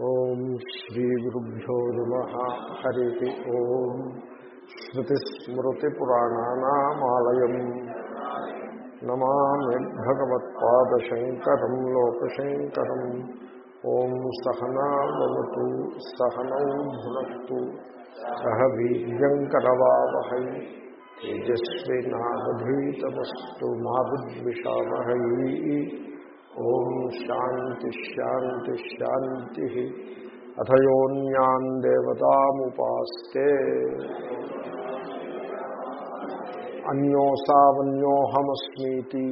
ఓం శ్రీ గురుభ్యో నమ. హరి ఓం. శ్రుతిస్మృతిపురాణానామాలయం. నమామి భగవత్పాదశంకరం లోకశంకరం. ఓం సహనావతు సహనౌ భునత్తు సహ వీర్యంకరవావహై తేజస్వినాధీతమస్తు మా విద్విషావహై ఓం శాంతి శాంతి శాంతి అథయోన్యాన్ దేవతాముపాస్తే అన్యోసావన్యోహమస్మీతి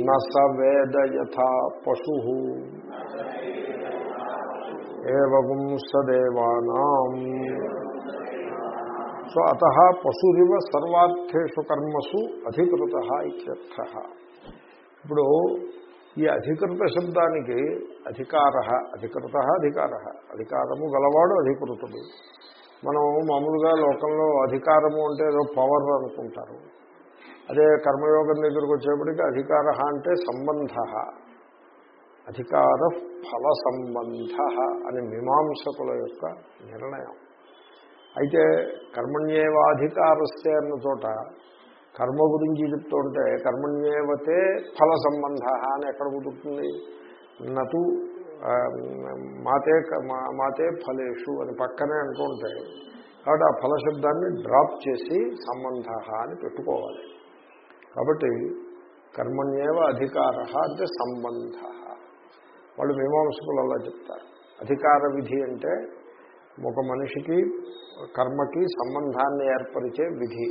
న స వేద యథా పశు ఏవగుం సదేవానాం సో అత పశురివ సర్వార్థేషు కర్మసు అధికృత ఇత్యర్థ ఇప్పుడు ఈ అధికృత శబ్దానికి అధికార అధికృత అధికార. అధికారము గలవాడు అధికృతుడు. మనం మామూలుగా లోకంలో అధికారము అంటే ఏదో పవర్ అనుకుంటారు. అదే కర్మయోగం దగ్గరకు వచ్చేప్పటికి అధికార అంటే సంబంధ. అధికార ఫల సంబంధ అని మీమాంసకుల యొక్క నిర్ణయం. అయితే కర్మణ్యేవాధికారస్తే అన్న చోట కర్మ గురించి చెప్తుంటే కర్మణ్యేవతే ఫల సంబంధ అని ఎక్కడ కుదురుతుంది? నటు మాతే మాతే ఫలేషు అని పక్కనే అంటుంటే కాబట్టి ఆ ఫలశబ్దాన్ని డ్రాప్ చేసి సంబంధ అని పెట్టుకోవాలి. కాబట్టి కర్మణ్యేవ అధికార అంటే సంబంధ. వాళ్ళు మీమాంసకులు అలా చెప్తారు. అధికార విధి అంటే ఒక మనిషికి కర్మకి సంబంధాన్ని ఏర్పరిచే విధి.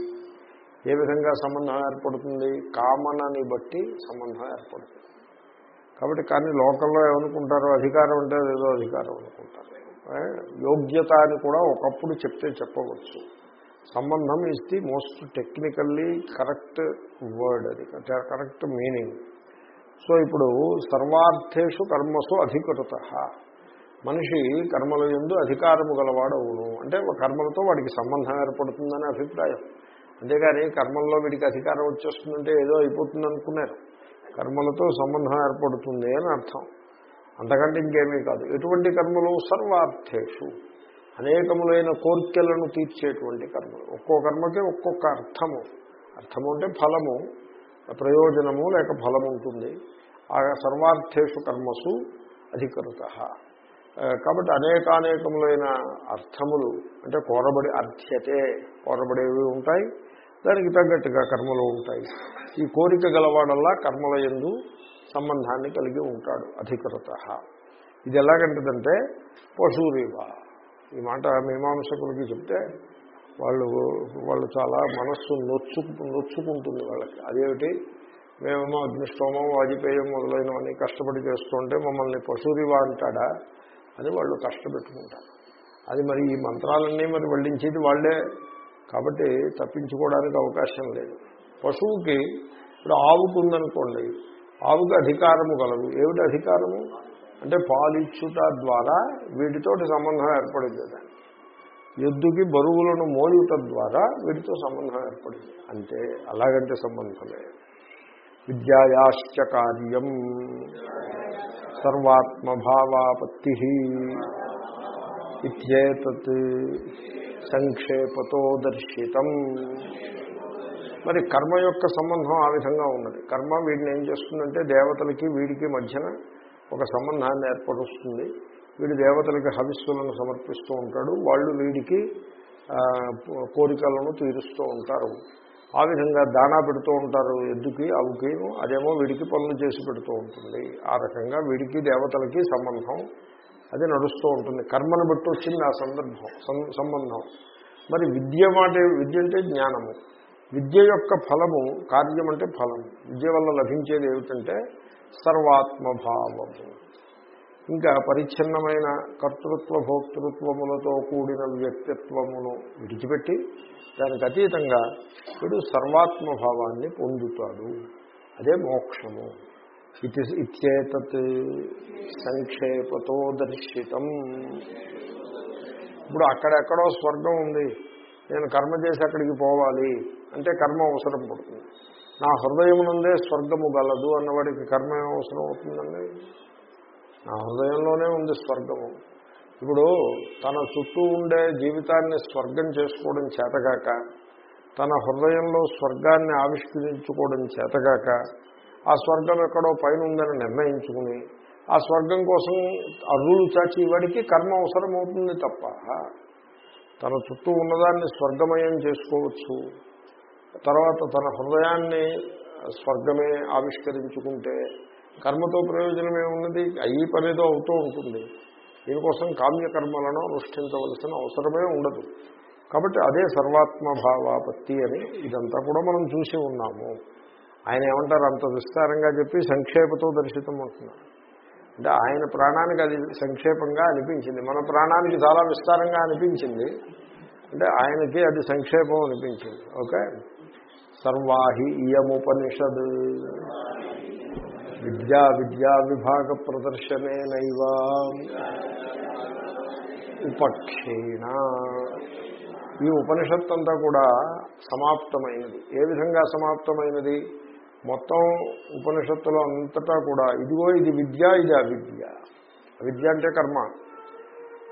ఏ విధంగా సంబంధం ఏర్పడుతుంది? కామనని బట్టి సంబంధం ఏర్పడుతుంది. కాబట్టి కానీ లోకంలో ఏమనుకుంటారో అధికారం అంటే ఏదో అధికారం అనుకుంటారు. యోగ్యత అని కూడా ఒకప్పుడు చెప్తే చెప్పవచ్చు. సంబంధం is the most technically correct word అది. కరెక్ట్ మీనింగ్ సో ఇప్పుడు సర్వార్థేషు కర్మసు అధికృత. మనిషి కర్మల ఎందు అధికారము గలవాడవును. అంటే కర్మలతో వాడికి సంబంధం ఏర్పడుతుందనే అభిప్రాయం. అంతేగాని కర్మల్లో వీడికి అధికారం వచ్చేస్తుందంటే ఏదో అయిపోతుంది అనుకున్నారు కర్మలతో సంబంధం ఏర్పడుతుంది అని అర్థం. అంతకంటే ఇంకేమీ కాదు. ఎటువంటి కర్మలు? సర్వార్థేషు. అనేకములైన కోరికలను తీర్చేటువంటి కర్మలు. ఒక్కో కర్మకి ఒక్కొక్క అర్థము. అర్థము అంటే ఫలము ప్రయోజనము లేక ఫలము ఉంటుంది ఆ సర్వార్థేషు కర్మసు అధికృత. కాబట్టి అనేకానేకములైన అర్థములు అంటే కోరబడి అర్థ్యతే కోరబడేవి ఉంటాయి. దానికి తగ్గట్టుగా కర్మలు ఉంటాయి. ఈ కోరిక గలవాడల్లా కర్మల ఎందు సంబంధాన్ని కలిగి ఉంటాడు అధికృత. ఇది ఎలాగంటదంటే పశువురివా ఈ మాట మీమాంసకులకి చెప్తే వాళ్ళు వాళ్ళు చాలా మనస్సు నొచ్చు నొచ్చుకుంటుంది వాళ్ళకి. అదేమిటి? మేమేమో అగ్నిష్టోమం వాజిపేయం మొదలైనవన్నీ కష్టపడి చేస్తుంటే మమ్మల్ని పశురివా అంటాడా అని వాళ్ళు కష్టపెట్టుకుంటారు. అది మరి ఈ మంత్రాలన్నీ మరి వల్లించేది వాళ్ళే. కాబట్టి తప్పించుకోవడానికి అవకాశం లేదు. పశువుకి ఇప్పుడు ఆవుకు ఉందనుకోండి ఆవుకి అధికారము కలదు. ఏమిటి అధికారము? అంటే పాలిచ్చుట ద్వారా వీటితోటి సంబంధం ఏర్పడింది ఎద్దుకి బరువులను మోయుట ద్వారా వీటితో సంబంధం ఏర్పడింది. అంటే అలాగంటే సంబంధం లేదు విద్యాయాశ్చ కార్యం. సర్వాత్మభావాపత్తి ఇత్యేతత్. సంక్షేపతో దర్శితం మరి కర్మ యొక్క సంబంధం ఆ విధంగా ఉన్నది. కర్మ వీడిని ఏం చేస్తుందంటే దేవతలకి వీడికి మధ్యన ఒక సంబంధాన్ని ఏర్పరుస్తుంది. వీడు దేవతలకి హవిస్సులను సమర్పిస్తూ ఉంటాడు. వాళ్ళు వీడికి కోరికలను తీరుస్తూ ఉంటారు. ఆ విధంగా దానా పెడుతూ ఉంటారు ఎద్దుకి అవుకి అదేమో వీడికి పనులు చేసి పెడుతూ ఉంటుంది. ఆ రకంగా వీడికి దేవతలకి సంబంధం అది నడుస్తూ ఉంటుంది. కర్మను బట్టి వచ్చింది ఆ సందర్భం సంబంధం. మరి విద్య మాట విద్య అంటే జ్ఞానము. విద్య యొక్క ఫలము కార్యం అంటే ఫలం. విద్య వల్ల లభించేది ఏమిటంటే సర్వాత్మభావము. ఇంకా పరిచ్ఛిన్నమైన కర్తృత్వ భోక్తృత్వములతో కూడిన వ్యక్తిత్వమును విడిచిపెట్టి దానికి అతీతంగా వీడు సర్వాత్మభావాన్ని పొందుతాడు. అదే మోక్షము. ఇది ఇత్యేతత్ సంక్షేపతో దర్శితం ఇప్పుడు అక్కడెక్కడో స్వర్గం ఉంది. నేను కర్మ చేసి అక్కడికి పోవాలి. అంటే కర్మ అవసరం పడుతుంది. నా హృదయం నుండే స్వర్గము గలదు అన్నవాడికి కర్మ అవసరం అవుతుందండి? నా హృదయంలోనే ఉంది స్వర్గము. ఇప్పుడు తన చుట్టూ ఉండే జీవితాన్ని స్వర్గం చేసుకోవడం చేతగాక తన హృదయంలో స్వర్గాన్ని ఆవిష్కరించుకోవడం చేతగాక ఆ స్వర్గం ఎక్కడో పైన ఉందని నిర్ణయించుకుని ఆ స్వర్గం కోసం అర్రులు చాచి వాడికి కర్మ అవసరం అవుతుంది తప్ప. తన చుట్టూ ఉన్నదాన్ని స్వర్గమయం చేసుకోవచ్చు. తర్వాత తన హృదయాన్ని స్వర్గమే ఆవిష్కరించుకుంటే కర్మతో ప్రయోజనం ఏమున్నది? అయ్యి పనేదో అవుతూ ఉంటుంది. దీనికోసం కామ్యకర్మలను అనుష్ఠించవలసిన అవసరమే ఉండదు. కాబట్టి అదే సర్వాత్మభావాపత్తి అని ఇదంతా కూడా మనం చూసి ఉన్నాము. ఆయన ఏమంటారు? అంత విస్తారంగా చెప్పి సంక్షేపతో దర్శితం అంటున్నారు అంటే ఆయన ప్రాణానికి అది సంక్షేపంగా అనిపించింది. మన ప్రాణానికి చాలా విస్తారంగా అనిపించింది. అంటే ఆయనకి అది సంక్షేపం అనిపించింది. ఓకే? సర్వాహి ఇయముపనిషద్. విద్యా విద్యా విభాగ ప్రదర్శనేనైవ ఉపక్షేణ ఈ ఉపనిషత్తు అంతా కూడా సమాప్తమైనది. ఏ విధంగా సమాప్తమైనది? మొత్తం ఉపనిషత్తులో అంతటా కూడా ఇదిగో ఇది విద్య ఇది అవిద్య. అవిద్య అంటే కర్మ.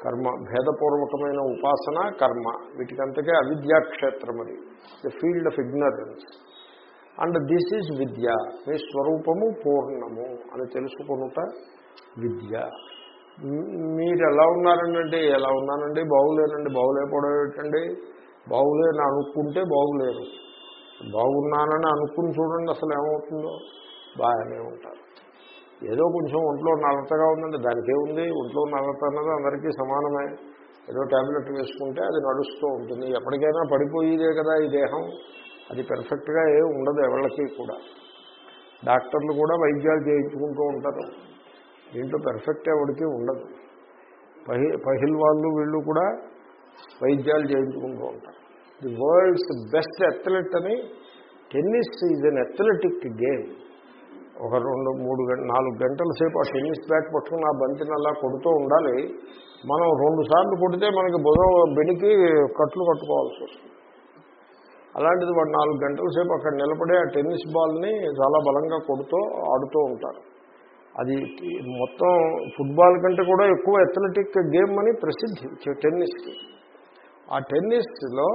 కర్మ భేదపూర్వకమైన ఉపాసన కర్మ. వీటికంతకే అవిద్యాక్షేత్రం అది. The field of ignorance and this is vidya. మీ స్వరూపము పూర్ణము అని తెలుసుకునుట విద్య. మీరు ఎలా ఉన్నారండి ఎలా ఉన్నానండి? బాగులేనండి? బాగులేకపోవడం ఏంటండి? బాగులేని అనుకుంటే బాగులేరు. బాగున్నానని అనుకుని చూడండి అసలు ఏమవుతుందో. బాగానే ఉంటారు. ఏదో కొంచెం ఒంట్లో నలతగా ఉందండి దానికి ఏముంది ఒంట్లో నలత అన్నది అందరికీ సమానమే. ఏదో ట్యాబ్లెట్ వేసుకుంటే అది నడుస్తూ ఉంటుంది. ఎప్పటికైనా పడిపోయేదే కదా ఈ దేహం. అది పెర్ఫెక్ట్గా ఏం ఉండదు ఎవరికి కూడా. డాక్టర్లు కూడా వైద్యాలు చేయించుకుంటూ ఉంటారు. దీంట్లో పెర్ఫెక్ట్ ఎవరికి ఉండదు. పహి పహిల్ వాళ్ళు వీళ్ళు కూడా వైద్యాలు చేయించుకుంటూ ఉంటారు. ది వరల్డ్స్ బెస్ట్ అథ్లెట్ అని tennis is an athletic game. ఒక రెండు మూడు గంట నాలుగు గంటల సేపు ఆ టెన్నిస్ బ్యాట్ పట్టుకుని ఆ బంతిని అలా కొడుతూ ఉండాలి. మనం రెండు సార్లు కొడితే మనకి బుధం బెనికి కట్లు కట్టుకోవాల్సి వస్తుంది. అలాంటిది వాడు నాలుగు గంటల సేపు అక్కడ నిలబడే ఆ టెన్నిస్ బాల్ని చాలా బలంగా కొడుతూ ఆడుతూ ఉంటారు. అది మొత్తం ఫుట్బాల్ కంటే కూడా ఎక్కువ అథ్లెటిక్ గేమ్ అని ప్రసిద్ధి. టెన్నిస్కి ఆ టెన్నిస్లో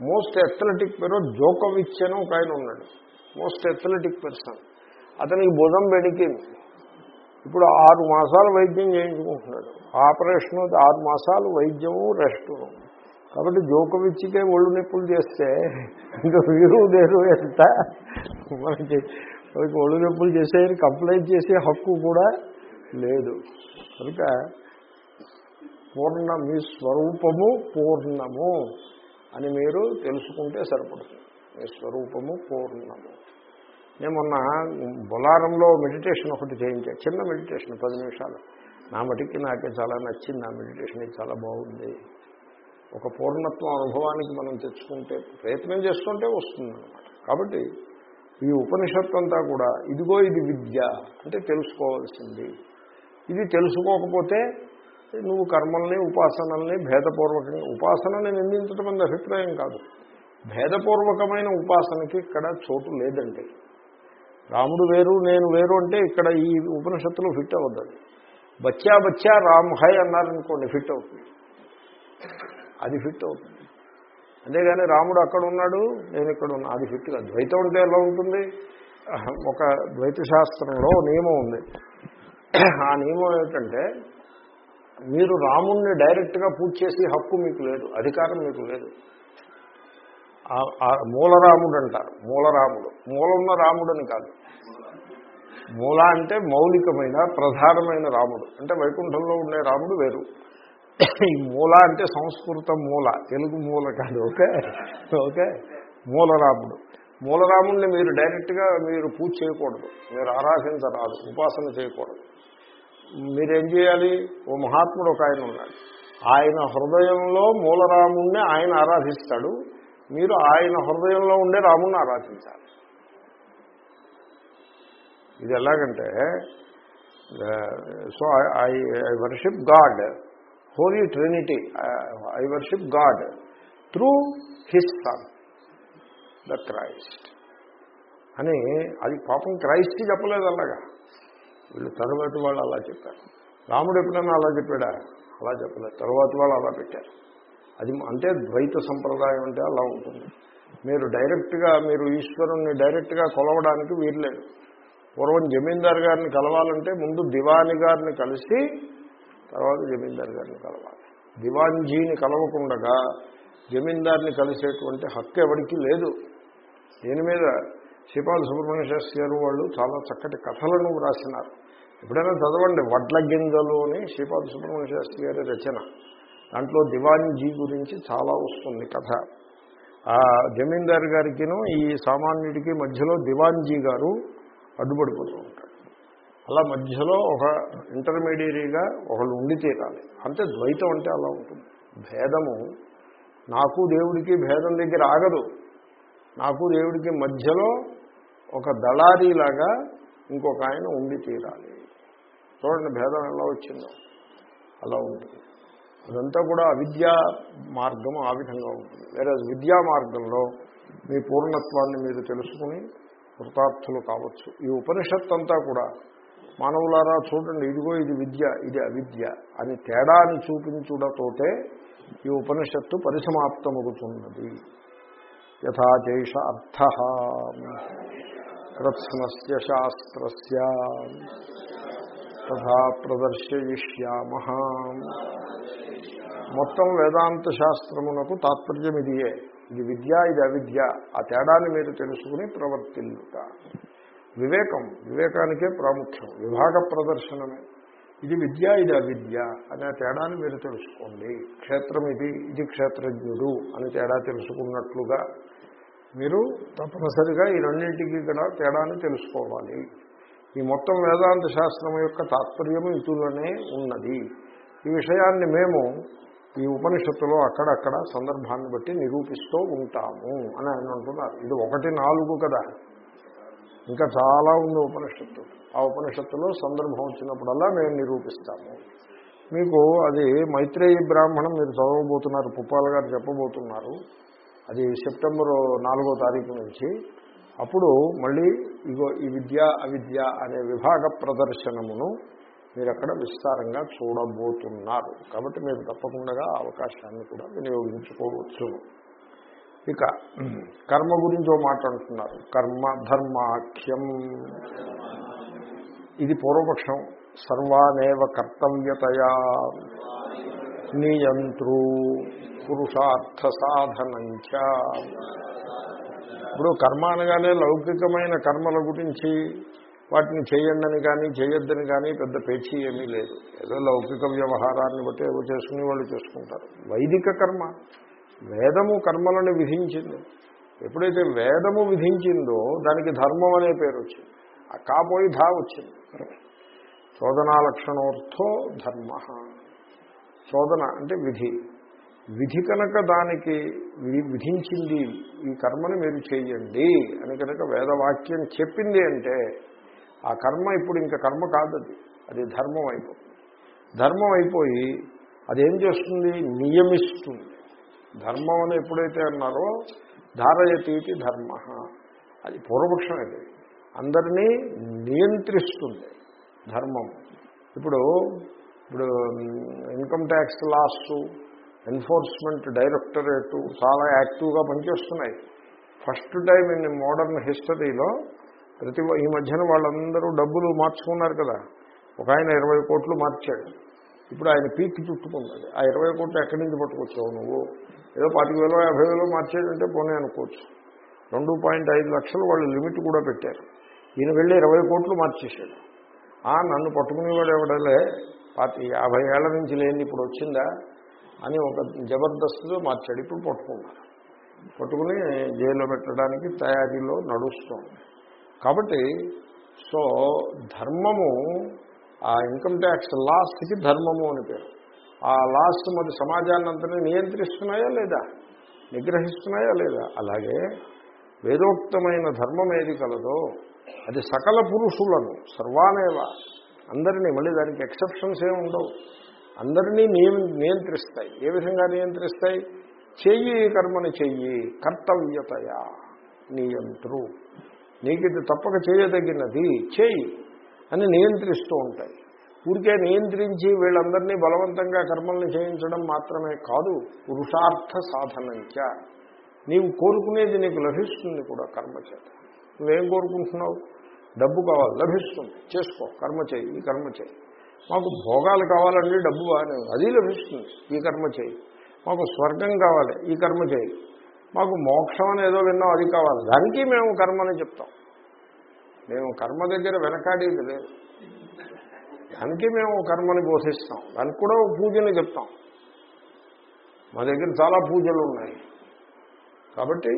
మోస్ట్ అథ్లెటిక్ పేరు జోకోవిచ్ అని ఒక ఆయన ఉన్నాడు. మోస్ట్ అథ్లెటిక్ పర్సన్ అతనికి భుజం బెడికింది. ఇప్పుడు ఆరు మాసాలు వైద్యం చేయించుకుంటున్నాడు. ఆపరేషన్ ఆరు మాసాలు వైద్యము రెస్ట్ కాబట్టి జోకవిచ్చికే ఒళ్ళు నొప్పులు చేస్తే ఇంకా వీరు లేరు ఎంత? మనకి మనకి ఒళ్ళు నొప్పులు చేసేది కంప్లైంట్ చేసే హక్కు కూడా లేదు. కనుక పూర్ణ మీ స్వరూపము పూర్ణము. అని మీరు తెలుసుకుంటే సరిపడుతుంది. మీ స్వరూపము పూర్ణము. నేను మొన్న బొలారంలో మెడిటేషన్ ఒకటి చేయించాను చిన్న మెడిటేషన్ పది నిమిషాలు. నా మటుకి నాకే చాలా నచ్చింది. ఆ మెడిటేషన్ చాలా బాగుంది. ఒక పూర్ణత్వం అనుభవానికి మనం తెచ్చుకుంటే ప్రయత్నం చేసుకుంటే వస్తుందన్నమాట. కాబట్టి ఈ ఉపనిషత్తు అంతా కూడా ఇదిగో ఇది విద్య అంటే తెలుసుకోవాల్సింది. ఇది తెలుసుకోకపోతే నువ్వు కర్మల్ని ఉపాసనల్ని భేదపూర్వకంగా ఉపాసనని నిందించడం అనేది అభిప్రాయం కాదు. భేదపూర్వకమైన ఉపాసనకి ఇక్కడ చోటు లేదండి రాముడు వేరు నేను వేరు అంటే ఇక్కడ ఈ ఉపనిషత్తులో ఫిట్ అవ్వద్దు బచ్చా బచ్చా రామ్ హై అన్నారనుకోండి ఫిట్ అవుతుంది. అది ఫిట్ అవుతుంది. అంతేగాని రాముడు అక్కడ ఉన్నాడు నేను ఇక్కడ ఉన్నా అది ఫిట్ కాదు. ద్వైతం ఎలా ఉంటుంది? ఒక ద్వైత శాస్త్రంలో నియమం ఉంది. ఆ నియమం ఏమిటంటే మీరు రాముణ్ణి డైరెక్ట్గా పూజ చేసే హక్కు మీకు లేదు అధికారం మీకు లేదు. మూలరాముడు అంటారు మూలరాముడు. మూలన్న రాముడని కాదు. మూల అంటే మౌలికమైన ప్రధానమైన రాముడు. అంటే వైకుంఠంలో ఉండే రాముడు వేరు. ఈ మూల అంటే సంస్కృత మూల తెలుగు మూల కాదు ఓకే? ఓకే? మూలరాముడు. మూలరాముడిని మీరు డైరెక్ట్గా మీరు పూజ చేయకూడదు. మీరు ఆరాధించరాదు ఉపాసన చేయకూడదు. మీరేం చేయాలి? ఓ మహాత్ముడు ఒక ఆయన ఉన్నాడు. ఆయన హృదయంలో మూలరాముణ్ణి ఆయన ఆరాధిస్తాడు. మీరు ఆయన హృదయంలో ఉండే రాముణ్ణి ఆరాధించాలి. ఇది ఎలాగంటే so I I worship God. Holy Trinity. I worship God through his son the Christ. అని అది పాపం క్రైస్ట్ చెప్పలేదు అలాగా. వీళ్ళు తరువాతి వాళ్ళు అలా చెప్పారు. రాముడు ఎప్పుడైనా అలా చెప్పాడా? అలా చెప్పలేదు. తరువాత వాళ్ళు అలా పెట్టారు. అది అంటే ద్వైత సంప్రదాయం అంటే అలా ఉంటుంది. మీరు డైరెక్ట్గా మీరు ఈశ్వరుణ్ణి డైరెక్ట్గా కొలవడానికి వీర్లేదు పూర్వం జమీందారు గారిని కలవాలంటే ముందు దివాని గారిని కలిసి తర్వాత జమీందార్ గారిని కలవాలి. దివాన్జీని కలవకుండగా జమీందారిని కలిసేటువంటి హక్కు ఎవరికి లేదు. దీని మీద శ్రీపాద సుబ్రహ్మణ్య శాస్త్రి గారు వాళ్ళు చాలా చక్కటి కథలను రాసినారు. ఎప్పుడైనా చదవండి. వడ్ల గింజలు అని శ్రీపాద సుబ్రహ్మణ్య శాస్త్రి గారి రచన. దాంట్లో దివాన్జీ గురించి చాలా వస్తుంది కథ. ఆ జమీందార్ గారికిను ఈ సామాన్యుడికి మధ్యలో దివాన్జీ గారు అడ్డుపడిపోతూ ఉంటాడు అలా మధ్యలో ఒక ఇంటర్మీడియరీగా ఒకళ్ళు ఉండి తీరాలి. అంటే ద్వైతం అంటే అలా ఉంటుంది. భేదము నాకు దేవుడికి భేదం దగ్గర ఆగదు. నాకు దేవుడికి మధ్యలో ఒక దళారీలాగా ఇంకొక ఆయన ఉండి తీరాలి. చూడండి భేదం ఎలా వచ్చిందో. అలా ఉంటుంది అదంతా కూడా అవిద్యా మార్గం ఆ విధంగా ఉంటుంది. వేరే విద్యా మార్గంలో మీ పూర్ణత్వాన్ని మీరు తెలుసుకుని కృతార్థులు కావచ్చు. ఈ ఉపనిషత్ అంతా కూడా మానవులారా చూడండి ఇదిగో ఇది విద్య ఇది అవిద్య అని తేడాని చూపించుడతోటే ఈ ఉపనిషత్తు పరిసమాప్తమవుతున్నది యథాచేష అర్థ. కృత్స్నస్య శాస్త్రస్య. తథా ప్రదర్శయిష్యామ మొత్తం వేదాంత శాస్త్రమునకు తాత్పర్యం ఇదియే ఇది విద్య ఇది అవిద్య. ఆ తేడాన్ని మీరు తెలుసుకుని ప్రవర్తిల్లుట. వివేకం వివేకానికే ప్రాముఖ్యం. విభాగ ప్రదర్శనమే. ఇది విద్య ఇది అవిద్య అనే తేడాన్ని మీరు తెలుసుకోండి. క్షేత్రం ఇది ఇది క్షేత్రజ్ఞుడు అని తేడా తెలుసుకున్నట్లుగా మీరు తప్పనిసరిగా ఈ రెండింటికి కూడా తేడాన్ని తెలుసుకోవాలి. ఈ మొత్తం వేదాంత శాస్త్రం యొక్క తాత్పర్యము ఇటులోనే ఉన్నది. ఈ విషయాన్ని మేము ఈ ఉపనిషత్తులో అక్కడక్కడ సందర్భాన్ని బట్టి నిరూపిస్తూ ఉంటాము అని ఆయన అంటున్నారు. ఇది ఒకటి నాలుగు కదా. ఇంకా చాలా ఉంది ఉపనిషత్తు. ఆ ఉపనిషత్తులో సందర్భం వచ్చినప్పుడల్లా మేము నిరూపిస్తాము. మీకు అది మైత్రేయి బ్రాహ్మణం మీరు చదవబోతున్నారు పుప్పాల గారు చెప్పబోతున్నారు. అది సెప్టెంబర్ నాలుగో తారీఖు నుంచి. అప్పుడు మళ్ళీ ఇగో ఈ విద్య అవిద్య అనే విభాగ ప్రదర్శనమును మీరు అక్కడ విస్తారంగా చూడబోతున్నారు. కాబట్టి మీరు తప్పకుండా అవకాశాన్ని కూడా వినియోగించుకోవచ్చు. ఇక కర్మ గురించి ఓ మాట అంటున్నారు. కర్మ ధర్మాఖ్యం. ఇది పూర్వపక్షం. సర్వానేవ కర్తవ్యతయా నియంత్రు పురుషార్థ సాధనంచ. ఇప్పుడు కర్మ అనగానే లౌకికమైన కర్మల గురించి వాటిని చేయండి కానీ చేయొద్దని కానీ పెద్ద పేచీ ఏమీ లేదు. ఏదో లౌకిక వ్యవహారాన్ని బట్టి ఏవో చేసుకునే వాళ్ళు చేసుకుంటారు. వైదిక కర్మ వేదము కర్మలను విధించింది. ఎప్పుడైతే వేదము విధించిందో దానికి ధర్మం అనే పేరు వచ్చింది. ఆ కాపోయి ధా వచ్చింది. చోదనా లక్షణోర్థో ధర్మ. చోదన అంటే విధి. విధి కనుక దానికి విధించింది ఈ కర్మను మీరు చేయండి అని కనుక వేదవాక్యం చెప్పింది అంటే ఆ కర్మ ఇప్పుడు ఇంకా కర్మ కాదది అది. ధర్మం అయిపోతుంది ధర్మం అయిపోయి అదేం చేస్తుంది? నియమిస్తుంది. ధర్మం అని ఎప్పుడైతే అన్నారో ధారయతీతి ధర్మ. అది పూర్వపక్షం అది. అందరినీ నియంత్రిస్తుంది ధర్మం. ఇప్పుడు ఇప్పుడు income tax laws enforcement directorate చాలా యాక్టివ్గా పనిచేస్తున్నాయి. ఫస్ట్ టైం ఇన్ మోడర్న్ హిస్టరీలో ప్రతి ఈ మధ్యన వాళ్ళందరూ డబ్బులు మార్చుకున్నారు కదా. ఒక ఆయన ఇరవై కోట్లు మార్చాడు. ఇప్పుడు ఆయన పీక్ చుట్టుకున్నది ఆ ఇరవై కోట్లు ఎక్కడి నుంచి పట్టుకొచ్చావు నువ్వు? ఏదో పాతిక వేలో యాభై వేలో మార్చేదంటే పోనీ అనుకోవచ్చు. రెండు పాయింట్ ఐదు లక్షలు వాళ్ళు లిమిట్ కూడా పెట్టారు. ఈయన వెళ్ళి ఇరవై కోట్లు మార్చేశాడు. ఆ నన్ను పట్టుకునేవాడు ఎవడలే? పాతి యాభై ఏళ్ళ నుంచి లేని ఇప్పుడు వచ్చిందా? అని ఒక జబర్దస్త్లో మార్చాడు. ఇప్పుడు పట్టుకున్నారు పట్టుకుని జైల్లో పెట్టడానికి తయారీలో నడుస్తోంది. కాబట్టి సో ధర్మము ఆ ఇన్కమ్ ట్యాక్స్ లాస్ట్కి ధర్మము అని పేరు. ఆ లాస్ట్ మరి సమాజాన్ని అంతనే నియంత్రిస్తున్నాయా లేదా? నిగ్రహిస్తున్నాయా లేదా? అలాగే వేదోక్తమైన ధర్మం ఏది కలదో అది సకల పురుషులను సర్వానేవ అందరినీ మళ్ళీ దానికి ఎక్సెప్షన్స్ ఏమి ఉండవు అందరినీ నియం నియంత్రిస్తాయి. ఏ విధంగా నియంత్రిస్తాయి? చెయ్యి కర్మని చెయ్యి కర్తవ్యతయా నియంత్రు. నీకు ఇది తప్పక చేయదగినది చేయి అని నియంత్రిస్తూ ఉంటాయి. ఊరికే నియంత్రించి వీళ్ళందరినీ బలవంతంగా కర్మల్ని చేయించడం మాత్రమే కాదు పురుషార్థ సాధనంచ. నీవు కోరుకునేది నీకు లభిస్తుంది కూడా కర్మ చేత. నువ్వేం కోరుకుంటున్నావు? డబ్బు కావాలి లభిస్తుంది. చేసుకో కర్మ చేయి ఈ కర్మ చేయి. మాకు భోగాలు కావాలండి డబ్బు బాగానే అది లభిస్తుంది. ఈ కర్మ చేయి. మాకు స్వర్గం కావాలి ఈ కర్మ చేయి. మాకు మోక్షం అని ఏదో విన్నాం అది కావాలి. దానికి మేము కర్మని చెప్తాం. మేము కర్మ దగ్గర వెనకాడేది లేదు. దానికి మేము కర్మని బోధిస్తాం. దానికి కూడా పూజని చెప్తాం. మా దగ్గర చాలా పూజలు ఉన్నాయి. కాబట్టి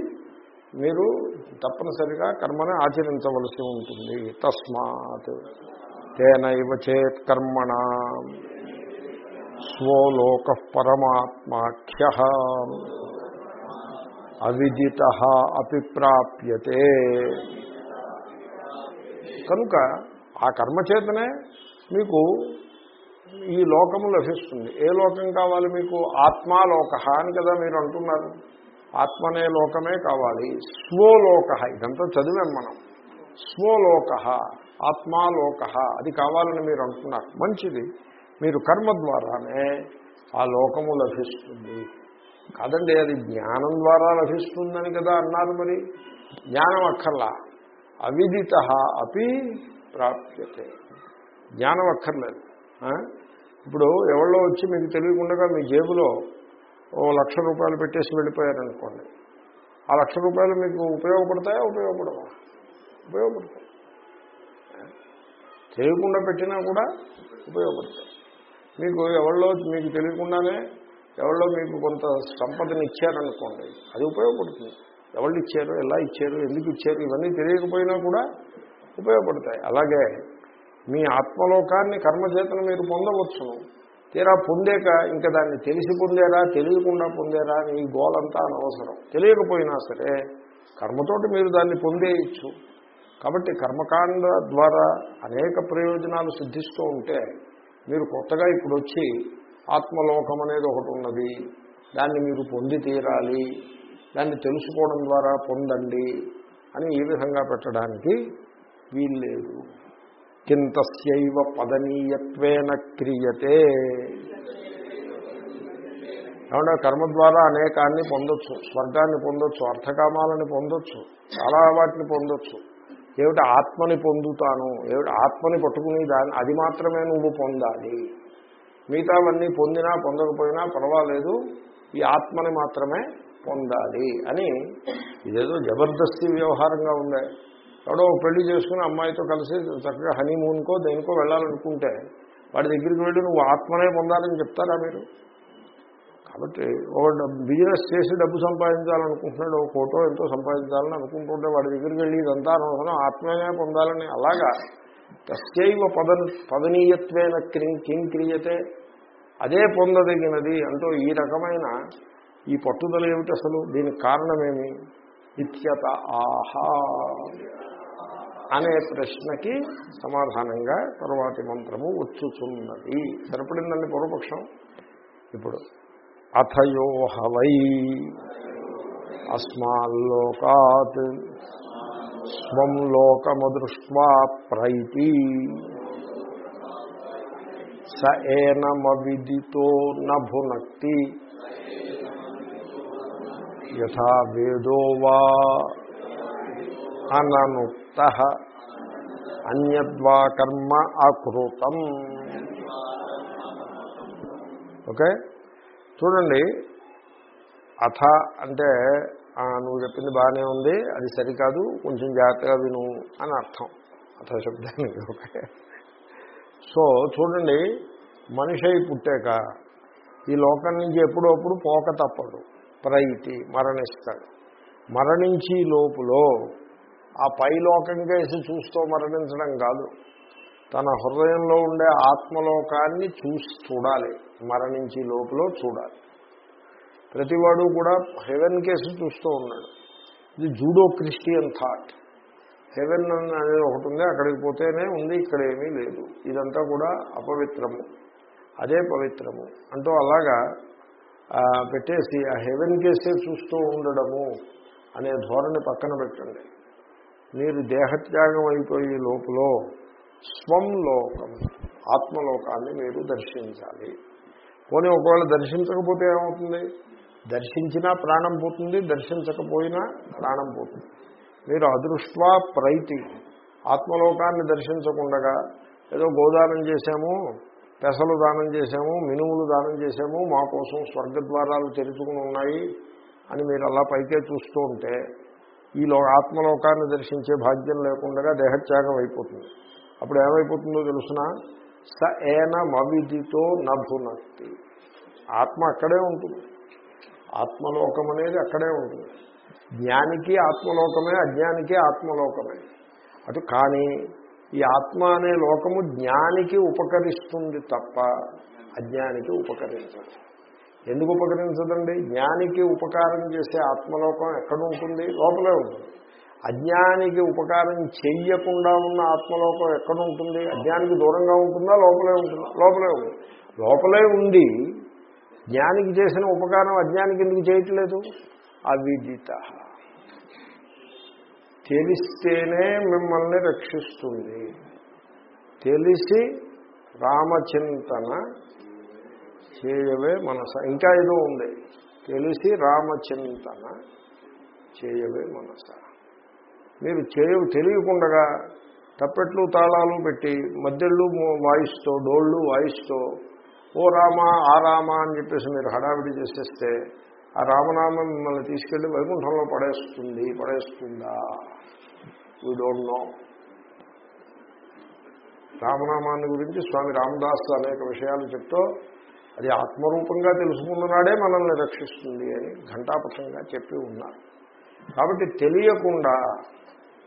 మీరు తప్పనిసరిగా కర్మని ఆచరించవలసి ఉంటుంది. తస్మాత్. తేనైవ చేత్ కర్మణ. స్వోలోక పరమాత్మాఖ్య. అవిదిత అపి ప్రాప్యతే. కనుక ఆ కర్మచేతనే మీకు ఈ లోకము లభిస్తుంది. ఏ లోకం కావాలి మీకు? ఆత్మాలోక అని కదా మీరు అంటున్నారు. ఆత్మనే లోకమే కావాలి. స్వలోక ఇదంతా చదివాం మనం. స్వలోక ఆత్మాలోక. అది కావాలని మీరు అంటున్నారు. మంచిది. మీరు కర్మ ద్వారానే ఆ లోకము లభిస్తుంది. కాదండి అది జ్ఞానం ద్వారా లభిస్తుందని కదా అన్నారు మరి. జ్ఞానం అక్కర్లా. అవిదిత అపి ప్రాప్యతే. జ్ఞానం అక్కర్లేదు. ఇప్పుడు ఎవరో వచ్చి మీకు తెలియకుండా మీ జేబులో ఓ లక్ష రూపాయలు పెట్టేసి వెళ్ళిపోయారనుకోండి. ఆ లక్ష రూపాయలు మీకు ఉపయోగపడతాయా? ఉపయోగపడవా? ఉపయోగపడతాయి. తెలియకుండా పెట్టినా కూడా ఉపయోగపడతాయి. మీకు ఎవరిలో మీకు తెలియకుండానే ఎవరిలో మీకు కొంత సంపదను ఇచ్చారనుకోండి అది ఉపయోగపడుతుంది. ఎవరు ఇచ్చారు ఎలా ఇచ్చారు ఎందుకు ఇచ్చారు ఇవన్నీ తెలియకపోయినా కూడా ఉపయోగపడతాయి. అలాగే మీ ఆత్మలోకాన్ని కర్మచేతను మీరు పొందవచ్చును. తీరా పొందాక ఇంకా దాన్ని తెలిసి పొందారా తెలియకుండా పొందారా అని ఈ గోలంతా అనవసరం. తెలియకపోయినా సరే కర్మతోటి మీరు దాన్ని పొందేయచ్చు. కాబట్టి కర్మకాండ ద్వారా అనేక ప్రయోజనాలు సిద్ధిస్తూ ఉంటే మీరు కొత్తగా ఇప్పుడు వచ్చి ఆత్మలోకం అనేది ఒకటి ఉన్నది. దాన్ని మీరు పొంది తీరాలి. దాన్ని తెలుసుకోవడం ద్వారా పొందండి అని ఈ విధంగా పెట్టడానికి వీల్లేదు. కింతస్యవ పదనీయత్వేన క్రియతే. ఏమంటే కర్మ ద్వారా అనేకాన్ని పొందొచ్చు. స్వర్గాన్ని పొందొచ్చు. అర్థకామాలని పొందొచ్చు. చాలా వాటిని పొందొచ్చు. ఏమిటి ఆత్మని పొందుతాను? ఏమిటి ఆత్మని పట్టుకుని దాన్ని అది మాత్రమే నువ్వు పొందాలి. మిగతావన్నీ పొందినా పొందకపోయినా పర్వాలేదు. ఈ ఆత్మని మాత్రమే పొందాలి అని ఇదేదో జబర్దస్తి వ్యవహారంగా ఉండే ఎవడో పెళ్ళి చేసుకుని అమ్మాయితో కలిసి చక్కగా హనీమూన్కో దేనికో వెళ్ళాలనుకుంటే వాడి దగ్గరికి వెళ్ళి నువ్వు ఆత్మనే పొందాలని చెప్తారా మీరు? కాబట్టి ఒక బిజినెస్ చేసి డబ్బు సంపాదించాలనుకుంటున్నాడు ఒక ఫోటో ఎంతో సంపాదించాలని అనుకుంటుంటే వాడి దగ్గరికి వెళ్ళి ఇదంతా అనవసరం ఆత్మనే పొందాలని అలాగా తస్యవ పద పదనీయత్వేన క్రిం కిం క్రియతే అదే పొందదగినది అంటూ ఈ రకమైన ఈ పట్టుదల ఏమిటి అసలు? దీనికి కారణమేమి? ఇత్యత ఆహా అనే ప్రశ్నకి సమాధానంగా తరువాతి మంత్రము వచ్చుచున్నది. సరిపడిందండి పూర్వపక్షం? ఇప్పుడు అథయో హవై అస్మాల్లోకాత్ స్వం లోకమదృష్ట్వా ప్రైతి. స ఏనమవిదితో నభునక్తి. యథా వేదో వా అననుక్త. అన్యద్వా కర్మ అకృతం. ఓకే? చూడండి. అథ అంటే నువ్వు చెప్పింది బాగానే ఉంది అది సరికాదు కొంచెం జాగ్రత్తగా విను అని అర్థం. అథ శబ్దానికి ఓకే. సో చూడండి మనిషి అయి పుట్టాక ఈ లోకం నుంచి ఎప్పుడప్పుడు పోక తప్పదు ప్రైతి మరణిస్తాడు. మరణించి లోపులో ఆ పై లోకం కేసి చూస్తూ మరణించడం కాదు. తన హృదయంలో ఉండే ఆత్మలోకాన్ని చూసి చూడాలి మరణించి లోపల చూడాలి. ప్రతివాడు కూడా హెవెన్ కేసు చూస్తూ ఉన్నాడు. ఇది జూడో క్రిస్టియన్ థాట్. హెవెన్ అనేది ఒకటి ఉంది అక్కడికి పోతేనే ఉంది ఇక్కడ ఏమీ లేదు. ఇదంతా కూడా అపవిత్రము. అదే పవిత్రము. అంటూ అలాగా పెట్టేసి ఆ హెవెన్ కేసే చూస్తూ ఉండడము అనే ధోరణి పక్కన పెట్టండి. మీరు దేహత్యాగం అయిపోయే లోపల స్వం లోకం ఆత్మలోకాన్ని మీరు దర్శించాలి. పోనీ ఒకవేళ దర్శించకపోతే ఏమవుతుంది? దర్శించినా ప్రాణం పోతుంది దర్శించకపోయినా ప్రాణం పోతుంది. మీరు అదృష్ట్వా ప్రైతి ఆత్మలోకాన్ని దర్శించకుండగా ఏదో గోదానం చేశాము పెసలు దానం చేశాము మినుములు దానం చేశాము మా కోసం స్వర్గద్వారాలు తెరుచుకుని ఉన్నాయి అని మీరు అలా పైకే చూస్తూ ఉంటే ఈ లో ఆత్మలోకాన్ని దర్శించే భాగ్యం లేకుండా దేహత్యాగం అయిపోతుంది. అప్పుడు ఏమైపోతుందో తెలుసిన? స ఏన మవిధితో నభునక్తి. ఆత్మ అక్కడే ఉంటుంది. ఆత్మలోకం అనేది అక్కడే ఉంటుంది. జ్ఞానికి ఆత్మలోకమే అజ్ఞానికి ఆత్మలోకమే. అటు కానీ ఈ ఆత్మ అనే లోకము జ్ఞానికి ఉపకరిస్తుంది తప్ప అజ్ఞానికి ఉపకరించదు. ఎందుకు ఉపకరించదండి? జ్ఞానికి ఉపకారం చేసే ఆత్మలోకం ఎక్కడ ఉంటుంది? లోపలే ఉంటుంది. అజ్ఞానికి ఉపకారం చెయ్యకుండా ఉన్న ఆత్మలోకం ఎక్కడ ఉంటుంది? అజ్ఞానికి దూరంగా ఉంటుందా? లోపలే ఉంటుందా? లోపలే ఉంటుంది లోపలే ఉండి జ్ఞానికి చేసిన ఉపకారం అజ్ఞానికి ఎందుకు చేయట్లేదు? అవిదిత. తెలిస్తేనే మిమ్మల్ని రక్షిస్తుంది. తెలిసి రామచింతన చేయవే మనస. ఇంకా ఏదో ఉంది. తెలిసి రామచింతన చేయవే మనస. మీరు చేయ తెలియకుండగా తప్పెట్లు తాళాలు పెట్టి మధ్యళ్ళు వాయిస్తూ డోళ్ళు వాయిస్తూ ఓ రామ ఆ రామ అని చెప్పేసి మీరు హడావిడి చేసేస్తే ఆ రామనామం మిమ్మల్ని తీసుకెళ్ళి వైకుంఠంలో పడేస్తుంది పడేస్తుందా? వీ డోంట్ నో రామనామాన్ని గురించి స్వామి రామదాస్ అనేక విషయాలు చెప్తూ అది ఆత్మరూపంగా తెలుసుకున్ననాడే మనల్ని రక్షిస్తుంది అని ఘంటాపథంగా చెప్పి ఉన్నారు. కాబట్టి తెలియకుండా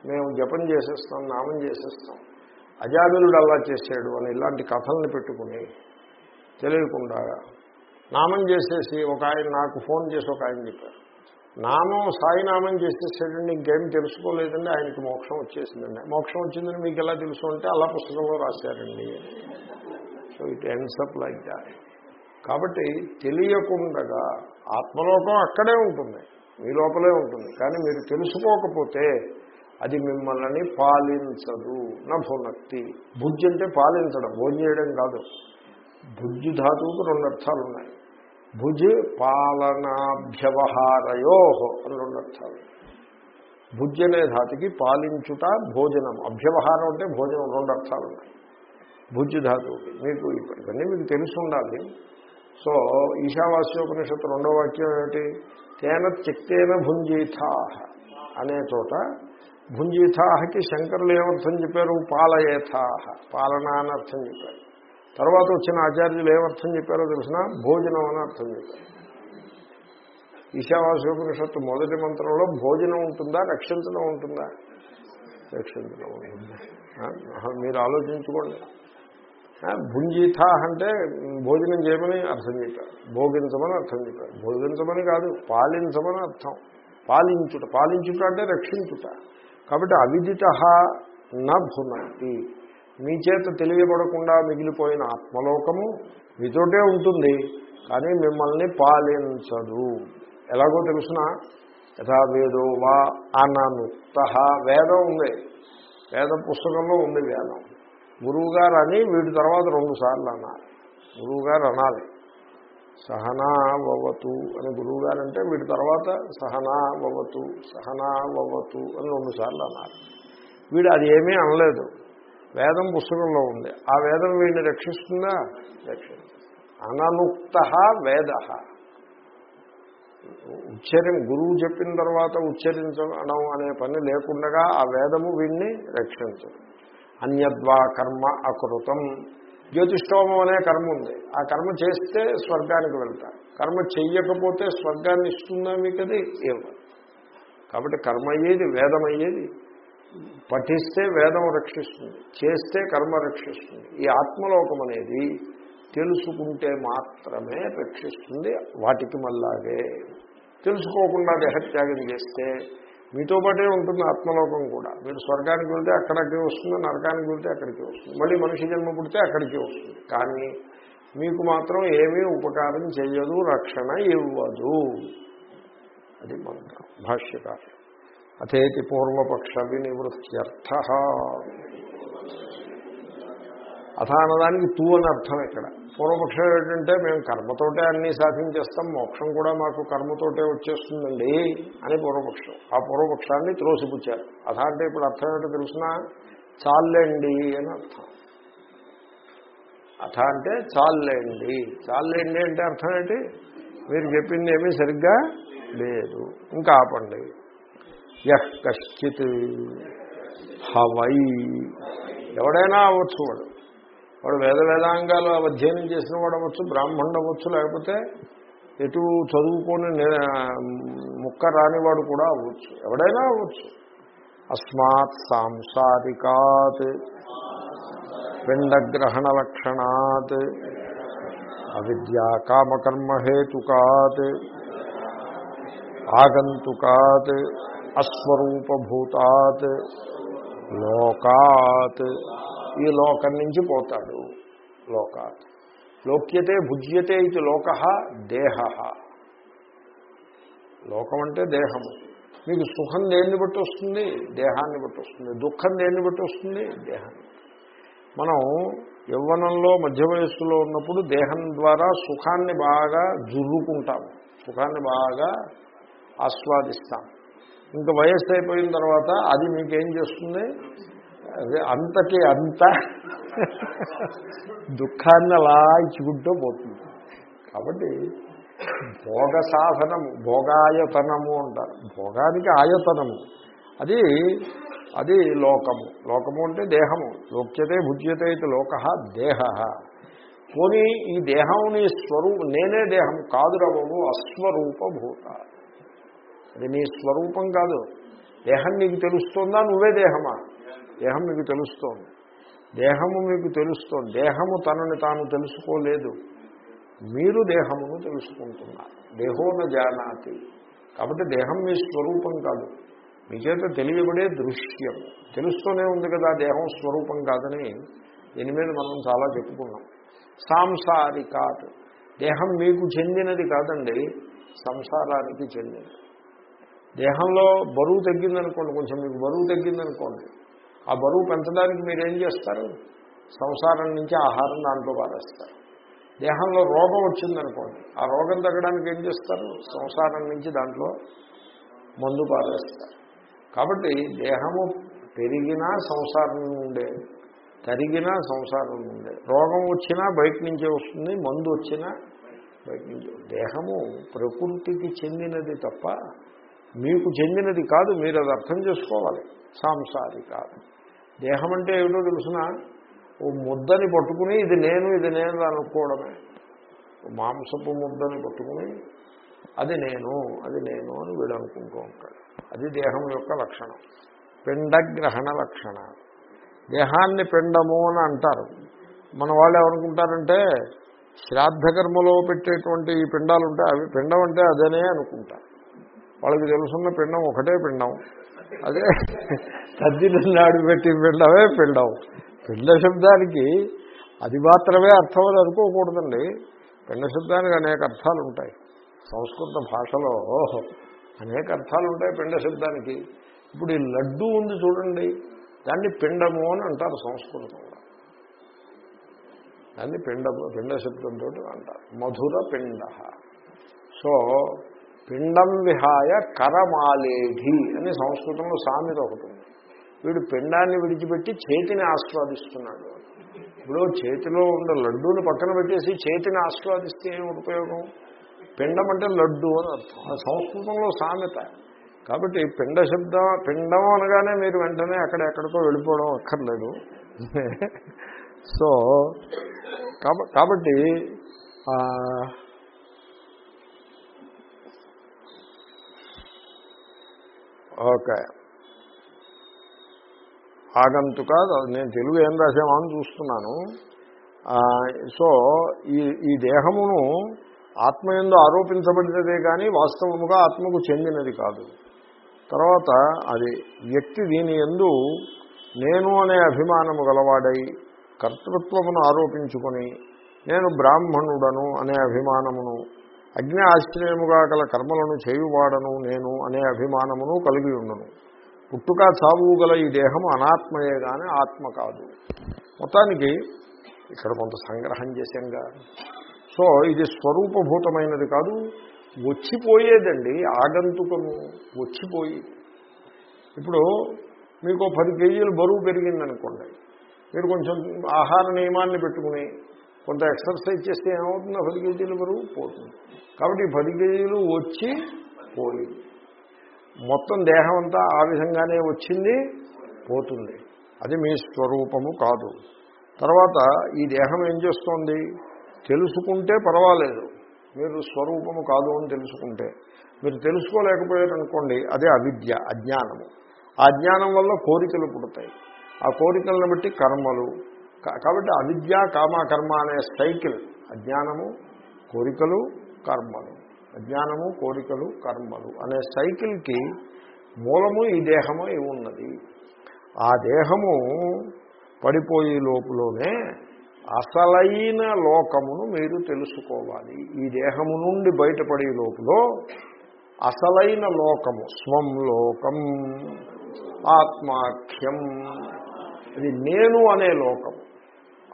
మేము జపం చేసేస్తాం నామం చేసేస్తాం. అజామిలుడు అలా చేశాడు అని ఇలాంటి కథల్ని పెట్టుకుని తెలియకుండా నామం చేసేసి ఒక ఆయన నాకు ఫోన్ చేసి ఒక ఆయన చెప్పారు. నామం సాయి నామం చేసేసాడండి ఇంకేం తెలుసుకోలేదండి ఆయనకి మోక్షం వచ్చేసిందండి. మోక్షం వచ్చిందని మీకు ఎలా తెలుసు అంటే అలా పుస్తకంలో రాశారండి. So it ends up like that కాబట్టి తెలియకుండా ఆత్మలోకం అక్కడే ఉంటుంది మీ లోపలే ఉంటుంది. కానీ మీరు తెలుసుకోకపోతే అది మిమ్మల్ని పాలించదు. నా భునక్తి. బుద్ధి అంటే పాలించడం భోజనం చేయడం కాదు. భుజ్జు ధాతువుకు రెండు అర్థాలు ఉన్నాయి. భుజ్ పాలనాభ్యవహారయో అని రెండు అర్థాలు. భుజ్ అనే ధాతుకి పాలించుట భోజనం అభ్యవహారం అంటే భోజనం రెండు అర్థాలు ఉన్నాయి. భుజ్ ధాతువుకి మీకు ఇవన్నీ మీకు తెలిసి ఉండాలి. సో ఈశావాస్యోపనిషత్తు రెండో వాక్యం ఏమిటి? తేన త్యక్తేన భుంజీథా అనే చోట భుంజీథాహకి శంకరులు ఏమర్థం చెప్పారు? పాలయేథాహ. పాలన అని అర్థం చెప్పారు. తర్వాత వచ్చిన ఆచార్యులు ఏమర్థం చెప్పారో తెలిసిన? భోజనం అని అర్థం చెప్పారు. ఈశావాసోపనిషత్తు మొదటి మంత్రంలో భోజనం ఉంటుందా? రక్షించడం ఉంటుందా? రక్షించడం ఉంటుందా? మీరు ఆలోచించుకోండి. భుంజీథా అంటే భోజనం చేయమని అర్థం చెప్పారు. భోగించమని అర్థం చెప్పారు. భోగించమని కాదు పాలించమని అర్థం. పాలించుట. పాలించుట అంటే రక్షించుట. కాబట్టి అవిదిత నభునతి మీ చేత తెలియబడకుండా మిగిలిపోయిన ఆత్మలోకము మీతోటే ఉంటుంది కానీ మిమ్మల్ని పాలించదు. ఎలాగో తెలుసిన? యథా వేదో వా అననుక్త వేదం ఉంది. వేద పుస్తకంలో ఉంది వేదం. గురువుగారు అని వీడి తర్వాత రెండు సార్లు అనాలి గురువుగారు అనాలి. సహనా వవతు అని గురువు అంటే వీడి తర్వాత సహనా సహనావతు సహనా అని రెండుసార్లు అన్నారు. వీడు అది ఏమీ అనలేదు. వేదం పుస్తకంలో ఉంది. ఆ వేదం వీడిని రక్షిస్తుందా? రక్షిస్తుంది. అననుక్త వేద. ఉచ్చరి గురువు చెప్పిన తర్వాత ఉచ్చరించడం అనే పని లేకుండా ఆ వేదము వీడిని రక్షించదు. అన్యద్వా కర్మ అకృతం. జ్యోతిష్టోమం అనే కర్మ ఉంది. ఆ కర్మ చేస్తే స్వర్గానికి వెళ్తారు కర్మ చెయ్యకపోతే స్వర్గాన్ని ఇస్తుందా మీకు అది? ఇవ్వదు కాబట్టి కర్మ అయ్యేది వేదం అయ్యేది పఠిస్తే వేదం రక్షిస్తుంది. చేస్తే కర్మ రక్షిస్తుంది. ఈ ఆత్మలోకం అనేది తెలుసుకుంటే మాత్రమే రక్షిస్తుంది వాటికి మళ్ళాగే. తెలుసుకోకుండా దేహత్యాగం చేస్తే మీతో పాటే ఉంటుంది ఆత్మలోకం కూడా. మీరు స్వర్గానికి వెళ్తే అక్కడికి వస్తుంది నరకానికి వెళ్తే అక్కడికి వస్తుంది. మళ్ళీ మనిషి జన్మ పుడితే అక్కడికి వస్తుంది. కానీ మీకు మాత్రం ఏమీ ఉపకారం చేయదు రక్షణ ఇవ్వదు. అది మంత్రం భాష్యకారు అథేతి పూర్వపక్ష వినివృత్త్యర్థ. అథ అన్నదానికి తూ అని అర్థం ఇక్కడ. పూర్వపక్షం ఏంటంటే మేము కర్మతోటే అన్నీ సాధించేస్తాం మోక్షం కూడా మాకు కర్మతోటే వచ్చేస్తుందండి అని పూర్వపక్షం. ఆ పూర్వపక్షాన్ని త్రోసిపుచ్చారు. అథ అంటే ఇప్పుడు అర్థం ఏంటో తెలిసినా? చాలండి అని అర్థం. అథ అంటే చాలండి చాలండి అంటే అర్థం ఏంటి? మీరు చెప్పింది ఏమీ సరిగ్గా లేదు. ఇంకా ఆపండి. యహ్ కశ్చిత్ హవై. ఎవడైనా అవ్వచ్చు వాడు. వాడు వేద వేదాంగాలు అధ్యయనం చేసిన వాడు అవ్వచ్చు బ్రాహ్మణుడు అవ్వచ్చు లేకపోతే ఎటు చదువుకొని ముక్క రానివాడు కూడా అవ్వచ్చు. ఎవడైనా అవ్వచ్చు. అస్మాత్ సాంసారికాత్ పిండగ్రహణ లక్షణాత్ అవిద్యా కామకర్మహేతుకాత్ ఆగంతుకాత్ అస్వరూపభూతాత్ లోకాత్. ఈ లోకం నుంచి పోతాడు. లోకాత్ లోక్యతే భుజ్యతే ఇది లోక దేహ. లోకం అంటే దేహము. మీకు సుఖం దేన్ని బట్టి వస్తుంది? దేహాన్ని బట్టి వస్తుంది. దుఃఖం దేన్ని బట్టి వస్తుంది? దేహాన్ని మనం యవ్వనంలో మధ్య వయస్సులో ఉన్నప్పుడు దేహం ద్వారా సుఖాన్ని బాగా జుర్రుకుంటాం. సుఖాన్ని బాగా ఆస్వాదిస్తాం. ఇంకా వయస్సు అయిపోయిన తర్వాత అది మీకేం చేస్తుంది? అంతకి అంత దుఃఖాన్ని అలా ఇచ్చుకుంటూ పోతుంది. కాబట్టి భోగ సాధనము భోగాయతనము అంటారు. భోగానికి ఆయతనము. అది అది లోకము. లోకము అంటే దేహము. లోక్యతే భుజ్యతే ఇది లోక దేహ. పోనీ ఈ దేహం నీ స్వరూపం నేనే దేహం కాదు రవము అస్వరూపభూత. అది నీ స్వరూపం కాదు. దేహం నీకు తెలుస్తోందా? నువ్వే దేహమా? దేహం మీకు తెలుస్తోంది. దేహము మీకు తెలుస్తోంది. దేహము తనని తాను తెలుసుకోలేదు. మీరు దేహమును తెలుసుకుంటున్నారు. దేహోన జానాతి. కాబట్టి దేహం మీ స్వరూపం కాదు. మీ చేత తెలియబడే దృశ్యం. తెలుస్తూనే ఉంది కదా దేహం స్వరూపం కాదని. దీని మీద మనం చాలా చెప్పుకున్నాం. సాంసారికాత్. దేహం మీకు చెందినది కాదండి. సంసారానికి చెందినది. దేహంలో బరువు తగ్గిందనుకోండి కొంచెం మీకు బరువు తగ్గిందనుకోండి. ఆ బరువు పెంచడానికి మీరు ఏం చేస్తారు? సంసారం నుంచి ఆహారం దాంట్లో పారేస్తారు. దేహంలో రోగం వచ్చిందనుకోండి ఆ రోగం తగ్గడానికి ఏం చేస్తారు? సంసారం నుంచి దాంట్లో మందు పారేస్తారు. కాబట్టి దేహము పెరిగినా సంసారం ఉండే తరిగినా సంసారం ఉండే రోగం వచ్చినా బయట నుంచే వస్తుంది మందు వచ్చినా బయట నుంచి. దేహము ప్రకృతికి చెందినది తప్ప మీకు చెందినది కాదు మీరు అది అర్థం చేసుకోవాలి. సాంసారిక దేహం అంటే ఏమిటో తెలుసిన? ఓ ముద్దని పట్టుకుని ఇది నేను ఇది నేను అనుకోవడమే. మాంసపు ముద్దని పట్టుకుని అది నేను అది నేను అని వీడు అనుకుంటూ ఉంటాడు. అది దేహం యొక్క లక్షణం. పిండగ్రహణ లక్షణ. దేహాన్ని పిండము అని అంటారు. మన వాళ్ళు ఏమనుకుంటారంటే శ్రాద్ధకర్మలో పెట్టేటువంటి ఈ పిండాలు ఉంటాయి అవి పిండం అంటే అదనే అనుకుంటారు. వాళ్ళకి తెలుసున్న పిండం ఒకటే పిండం. అదే తద్దిని నాడు పెట్టి పిండమే పిండం. పిండ శబ్దానికి అది మాత్రమే అర్థం అని అనుకోకూడదండి. పిండ శబ్దానికి అనేక అర్థాలు ఉంటాయి. సంస్కృత భాషలో అనేక అర్థాలు ఉంటాయి పిండ శబ్దానికి. ఇప్పుడు ఈ లడ్డు ఉంది చూడండి. దాన్ని పిండము అని అంటారు సంస్కృతంలో. దాన్ని పిండ పిండ శబ్దంతో అంటారు. మధుర పిండ. సో పిండం విహాయ కరమాలేఢి అని సంస్కృతంలో సామెత ఒకటి ఉంది. వీడు పిండాన్ని విడిచిపెట్టి చేతిని ఆస్వాదిస్తున్నాడు. ఇప్పుడు చేతిలో ఉన్న లడ్డూని పక్కన పెట్టేసి చేతిని ఆస్వాదిస్తే ఏం ఉపయోగం? పిండం అంటే లడ్డు అని అర్థం. ఆ సంస్కృతంలో సామెత. కాబట్టి పిండ శబ్దం పిండం అనగానే మీరు వెంటనే అక్కడెక్కడికో వెళ్ళిపోవడం అక్కర్లేదు. సో కాబట్టి ఓకే. ఆగంతుక నేను తెలుగు ఏం రాసామో అని చూస్తున్నాను. సో ఈ ఈ దేహమును ఆత్మయందు ఆరోపించబడినదే కానీ వాస్తవముగా ఆత్మకు చెందినది కాదు. తర్వాత అది వ్యక్తి దీని ఎందు నేను అనే అభిమానము గలవాడై కర్తృత్వమును ఆరోపించుకొని నేను బ్రాహ్మణుడను అనే అభిమానమును అగ్ని ఆశ్చర్యముగా గల కర్మలను చేయువాడను నేను అనే అభిమానమును కలిగి ఉండను. పుట్టుక చావు గల ఈ దేహం అనాత్మయే కానీ ఆత్మ కాదు. మొత్తానికి ఇక్కడ కొంత సంగ్రహం చేశాంగా సో ఇది స్వరూపభూతమైనది కాదు వచ్చిపోయేదండి ఆగంతుకము వచ్చిపోయి. ఇప్పుడు మీకు పది కేజీలు బరువు పెరిగిందనుకోండి మీరు కొంచెం ఆహార నియమాన్ని పెట్టుకుని కొంత ఎక్సర్సైజ్ చేస్తే ఏమవుతుంది పది కేజీల బరువు పోతుంది. కాబట్టి ఈ పది కేజీలు వచ్చి పోయి మొత్తం దేహం అంతా ఆ విధంగానే వచ్చింది పోతుంది. అది మీ స్వరూపము కాదు. తర్వాత ఈ దేహం ఏం చేస్తోంది? తెలుసుకుంటే పర్వాలేదు. మీరు స్వరూపము కాదు అని తెలుసుకుంటే. మీరు తెలుసుకోలేకపోయారనుకోండి అదే అవిద్య అజ్ఞానము. ఆ అజ్ఞానం వల్ల కోరికలు పుడతాయి. ఆ కోరికలను బట్టి కర్మలు కాబట్టి అవిద్య కామ కర్మ అనే సైకిల్ అజ్ఞానము కోరికలు కర్మలు. అజ్ఞానము కోరికలు కర్మలు అనే సైకిల్కి మూలము ఈ దేహము ఉన్నది. ఆ దేహము పడిపోయే లోపులోనే అసలైన లోకమును మీరు తెలుసుకోవాలి. ఈ దేహము నుండి బయటపడే లోపల అసలైన లోకము స్వం లోకం ఆత్మాఖ్యం అది నేను అనే లోకం.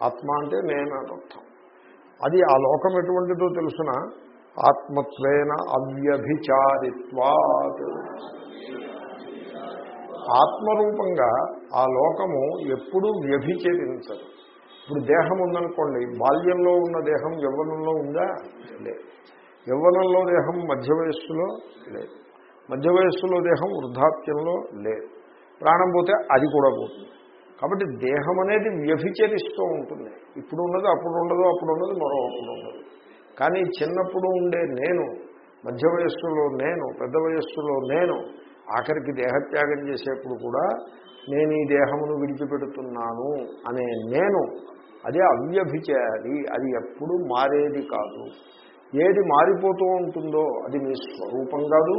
ఆత్మ అంటే నేను అని అర్థం. అది ఆ లోకం ఎటువంటిదో తెలుసిన? ఆత్మత్వేన అవ్యభిచారిత్వాత్. ఆత్మరూపంగా ఆ లోకము ఎప్పుడూ వ్యభిచరించదు. ఇప్పుడు దేహం ఉందనుకోండి బాల్యంలో ఉన్న దేహం యవ్వనంలో ఉందా? లేదు. యవ్వనంలో దేహం మధ్య వయస్సులో? లేదు. మధ్య వయస్సులో దేహం వృద్ధాప్యంలో? లేదు. ప్రాణం పోతే అది కూడా పోతుంది. కాబట్టి దేహం అనేది వ్యభిచరిస్తూ ఉంటుంది. ఇప్పుడు ఉన్నది అప్పుడు ఉండదు అప్పుడు ఉన్నది మరో అప్పుడు ఉండదు కానీ చిన్నప్పుడు ఉండే నేను మధ్య వయస్సులో నేను పెద్ద వయస్సులో నేను ఆఖరికి దేహత్యాగం చేసేప్పుడు కూడా నేను ఈ దేహమును విడిచిపెడుతున్నాను అనే నేను అదే అవ్యభిచారి అది ఎప్పుడు మారేది కాదు. ఏది మారిపోతూ ఉంటుందో అది మీ స్వరూపం కాదు.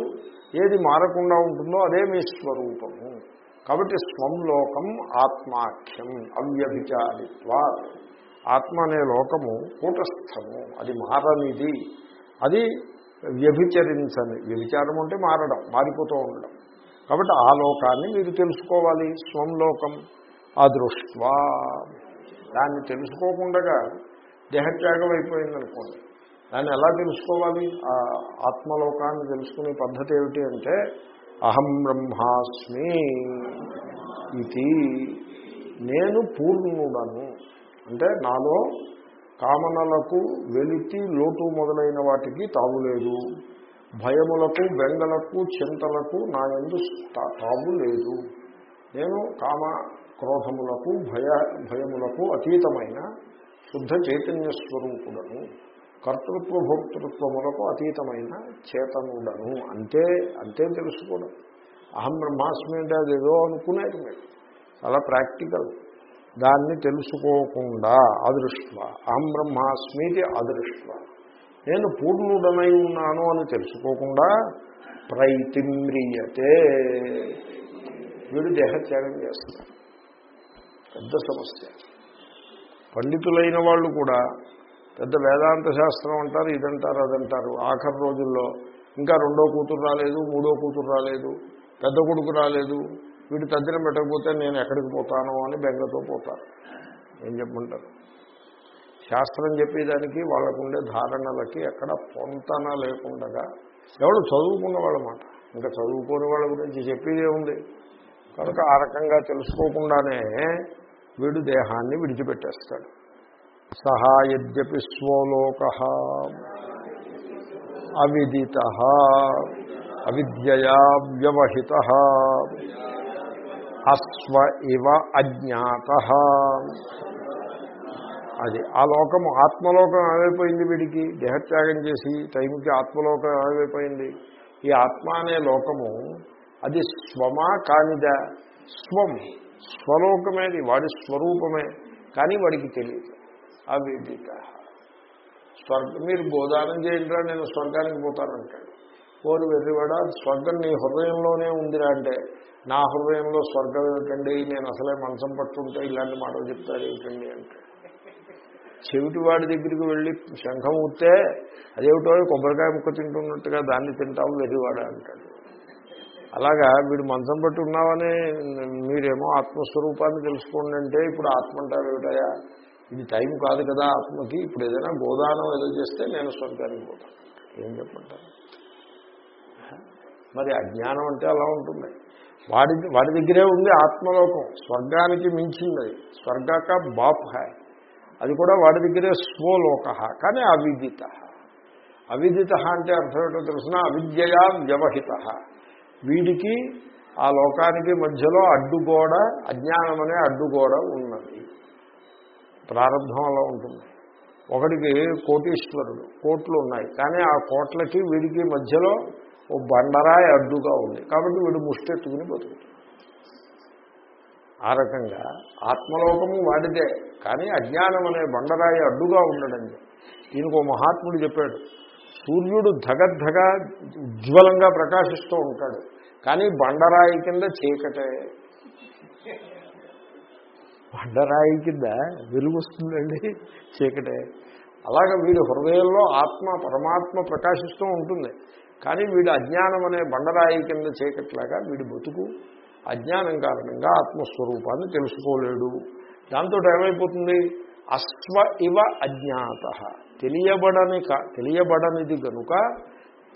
ఏది మారకుండా ఉంటుందో అదే మీ స్వరూపము. కాబట్టి స్వంలోకం ఆత్మాఖ్యం అవ్యభిచారిత్వా. ఆత్మ అనే లోకము కూటస్థము అది మారనిది. అది వ్యభిచరించని వ్యభిచారం అంటే మారడం మారిపోతూ ఉండడం. కాబట్టి ఆ లోకాన్ని మీరు తెలుసుకోవాలి స్వంలోకం అదృష్ట్వా. దాన్ని తెలుసుకోకుండా దేహత్యాగం అయిపోయిందనుకోండి. దాన్ని ఎలా తెలుసుకోవాలి? ఆ ఆత్మలోకాన్ని తెలుసుకునే పద్ధతి ఏమిటి అంటే అహం బ్రహ్మాస్మి ఇది నేను పూర్ణుడను. అంటే నాలో కామనలకు వెలితి లోటు మొదలైన వాటికి తావులేదు భయములకు బెంగలకు చింతలకు నా ఎందు తావు లేదు. నేను కామ క్రోధములకు భయ భయములకు అతీతమైన శుద్ధ చైతన్య స్వరూపుడను. కర్తృత్వ భోక్తృత్వములకు అతీతమైన చేతనుడను. అంతే అంతే తెలుసుకోవడం. అహం బ్రహ్మాస్మి అంటే అదేదో అనుకునేది మీరు. చాలా ప్రాక్టికల్. దాన్ని తెలుసుకోకుండా అదృష్వ అహం బ్రహ్మాస్మిది అదృష్వ నేను పూర్ణుడనై ఉన్నాను అని తెలుసుకోకుండా ప్రైతిమ్రియతే వీడు దేహత్యాగం చేస్తున్నారు పెద్ద సమస్య. పండితులైన వాళ్ళు కూడా పెద్ద వేదాంత శాస్త్రం అంటారు ఇదంటారు అదంటారు. ఆఖరి రోజుల్లో ఇంకా రెండో కూతురు రాలేదు మూడో కూతురు రాలేదు పెద్ద కొడుకు రాలేదు. వీడు తద్దినం పెట్టకపోతే నేను ఎక్కడికి పోతాను అని బెంగతో పోతారు. ఏం చెప్పమంటారు? శాస్త్రం చెప్పేదానికి వాళ్ళకుండే ధారణలకి ఎక్కడ పొంతన లేకుండా ఎవరు చదువుకున్న వాళ్ళమాట. ఇంకా చదువుకోని వాళ్ళ గురించి చెప్పేదే ఉంది. కనుక ఆ రకంగా తెలుసుకోకుండానే వీడు దేహాన్ని విడిచిపెట్టేస్తాడు. సహాయద్యపి స్వలోక అవిదిత అవిద్యయా వ్యవహిత అస్వ ఇవ అజ్ఞాత. అది ఆ లోకము ఆత్మలోకం ఏమైపోయింది వీడికి? దేహత్యాగం చేసి టైంకి ఆత్మలోకం ఏమైపోయింది? ఈ ఆత్మ అనే లోకము అది స్వమా కానిదా? స్వం స్వలోకమేది వాడి స్వరూపమే. కానీ వాడికి తెలియదు. అవిదిత. స్వర్గ మీరు గోదానం చేయండిరా నేను స్వర్గానికి పోతానంటాడు. ఓరు వెర్రివాడ స్వర్గం నీ హృదయంలోనే ఉందిరా అంటే నా హృదయంలో స్వర్గం ఏమిటండి? నేను అసలే మంచం పట్టుంటే ఇలాంటి మాటలు చెప్తారు ఏమిటండి అంటే. చెవిటి వాడి దగ్గరికి వెళ్ళి శంఖం ఊస్తే అదేమిటో కొబ్బరికాయ ముక్క తింటున్నట్టుగా దాన్ని తింటావు వెర్రివాడ అంటాడు. అలాగా వీడు మంచం పట్టి ఉన్నామని మీరేమో ఆత్మస్వరూపాన్ని తెలుసుకోండి అంటే ఇప్పుడు ఆత్మ అంటారు ఏమిటయా ఇది టైం కాదు కదా ఆత్మకి ఇప్పుడు ఏదైనా గోదానం ఏదో చేస్తే నేను స్వర్గానికి పోతాను ఏం చెప్పంటారు మరి అజ్ఞానం అంటే అలా ఉంటుంది. వాడి వాడి దగ్గరే ఉంది ఆత్మలోకం. స్వర్గానికి మించింది. స్వర్గాక బాప్ హాయ్ అది కూడా వాడి దగ్గరే స్వలోక. కానీ అవిదిత. అవిదిత అంటే అర్థం ఏంటో తెలిసిన? అవిద్యయా వ్యవహిత. వీడికి ఆ లోకానికి మధ్యలో అడ్డుగోడ అజ్ఞానం అనే అడ్డుగోడ ఉన్నది. ప్రారంభం అలా ఉంటుంది. ఒకడికి కోటీశ్వరుడు కోట్లు ఉన్నాయి. కానీ ఆ కోట్లకి వీడికి మధ్యలో ఓ బండరాయి అడ్డుగా ఉంది. కాబట్టి వీడు ముష్టెత్తుకుని బతుకుతాడు. ఆ రకంగా ఆత్మలోకము వాడిదే. కానీ అజ్ఞానం అనే బండరాయి అడ్డుగా ఉండడండి. దీనికి ఓ మహాత్ముడు చెప్పాడు సూర్యుడు ధగద్ధగ ఉజ్వలంగా ప్రకాశిస్తూ ఉంటాడు. కానీ బండరాయి కింద చీకటే. బండరాయి కింద వెలుగు వస్తుందండి చీకటే. అలాగే వీడి హృదయంలో ఆత్మ పరమాత్మ ప్రకాశిస్తూ ఉంటుంది. కానీ వీడు అజ్ఞానం అనే బండరాయి కింద చీకట్లాగా వీడి బతుకు అజ్ఞానం కారణంగా ఆత్మస్వరూపాన్ని తెలుసుకోలేడు. దాంతో ఏమైపోతుంది? అస్వ ఇవ అజ్ఞాత. తెలియబడని తెలియబడనిది గనుక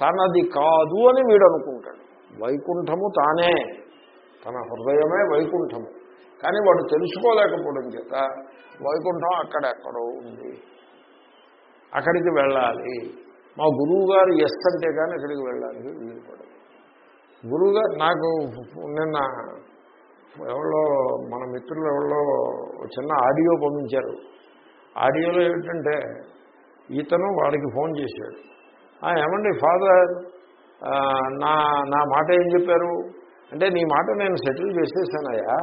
తనది కాదు అని వీడు అనుకుంటాడు వైకుంఠము తానే. తన హృదయమే వైకుంఠము. కానీ వాడు తెలుసుకోలేకపోవడం చేత వైకుంఠం అక్కడెక్కడో ఉంది. అక్కడికి వెళ్ళాలి. మా గురువు గారు ఎస్ అంటే కానీ అక్కడికి వెళ్ళాలి వీలు పడదు గురువు గారు నాకు నిన్న ఎవరో మన మిత్రులు ఎవరో చిన్న ఆడియో పంపించారు. ఆడియోలో ఏమిటంటే ఈతను వాడికి ఫోన్ చేశాడు. ఏమండి ఫాదర్? నా నా మాట ఏం చెప్పారు? అంటే నీ మాట నేను సెటిల్ చేసేసానయ్యా.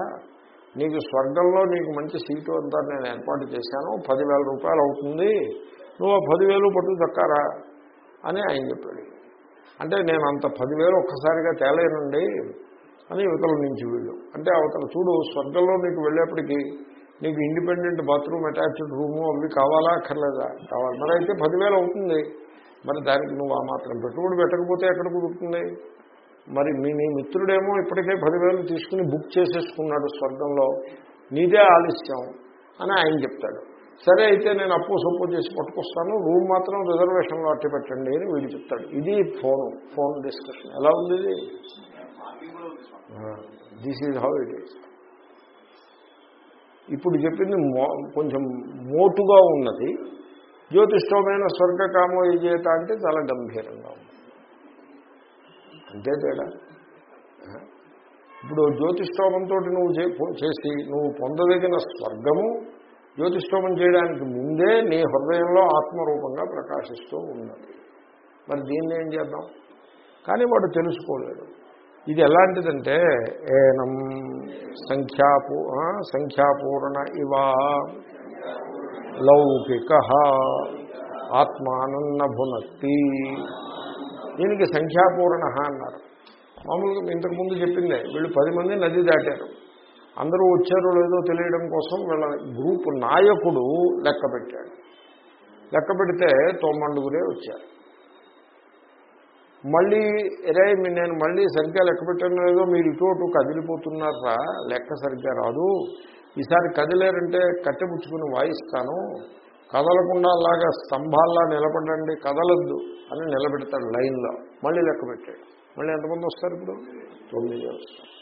నీకు స్వర్గంలో నీకు మంచి సీటు అంతా నేను ఏర్పాటు చేశాను పదివేల రూపాయలు అవుతుంది నువ్వు ఆ పదివేలు పట్టు దక్కారా అని ఆయన చెప్పాడు. అంటే నేను అంత పదివేలు ఒక్కసారిగా తేలేనండి అని యువతల నుంచి వీళ్ళు. అంటే అవతల చూడు స్వర్గంలో నీకు వెళ్ళేప్పటికీ నీకు ఇండిపెండెంట్ బాత్రూమ్ అటాచ్డ్ రూము అవి కావాలా అక్కర్లేదా? కావాలి. మరి అయితే పదివేలు అవుతుంది. మరి దానికి నువ్వు ఆ మాత్రం పెట్టుబడి పెట్టకపోతే ఎక్కడ కుదురుతుంది? మరి మీ నీ మిత్రుడేమో ఇప్పటికే పదివేలు తీసుకుని బుక్ చేసేసుకున్నాడు స్వర్గంలో. నీదే ఆలస్యం అని ఆయన చెప్తాడు. సరే అయితే నేను అప్పు సొప్పు చేసి పట్టుకొస్తాను. రూమ్ మాత్రం రిజర్వేషన్లో అట్టి పెట్టండి అని వీడు చెప్తాడు. ఇది ఫోన్ ఫోన్ డిస్కషన్. ఎలా ఉంది ఇది? This is how it is ఇప్పుడు చెప్పింది కొంచెం మోటుగా ఉన్నది. జ్యోతిష్టమైన స్వర్గకామో విజేత అంటే చాలా గంభీరంగా ఉంది. అంతే తేడా. ఇప్పుడు జ్యోతిష్టోమంతో నువ్వు చేసి నువ్వు పొందదగిన స్వర్గము జ్యోతిష్ఠోమం చేయడానికి ముందే నీ హృదయంలో ఆత్మరూపంగా ప్రకాశిస్తూ ఉన్నది. మరి దీన్ని ఏం చేద్దాం? కానీ వాడు తెలుసుకోలేడు. ఇది ఎలాంటిదంటే ఏనం సంఖ్యాపూ సంఖ్యాపూర్ణ ఇవా లౌకిక ఆత్మానన్న భునక్తి దీనికి సంఖ్యాపూర్ణ అన్నారు. మామూలుగా ఇంతకుముందు చెప్పిందే వీళ్ళు పది మంది నది దాటారు. అందరూ వచ్చారో లేదో తెలియడం కోసం వీళ్ళ గ్రూప్ నాయకుడు లెక్క పెట్టాడు. లెక్క పెడితే తొమ్మండుగురే వచ్చారు. మళ్ళీ ఎరే నేను మళ్ళీ సరిగ్గా లెక్క పెట్టాను లేదో మీరు ఇటు కదిలిపోతున్నారా? లెక్క సరిగ్గా రాదు. ఈసారి కదిలేరంటే కట్టెపుచ్చుకుని వాయిస్తాను. కదలకుండా అలాగా స్తంభాల్లా నిలబడండి కదలద్దు అని నిలబెడతాడు లైన్లో. మళ్ళీ లెక్క పెట్టాడు. మళ్ళీ ఎంతమంది వస్తారు ఇప్పుడు? తొమ్మిది వస్తారు.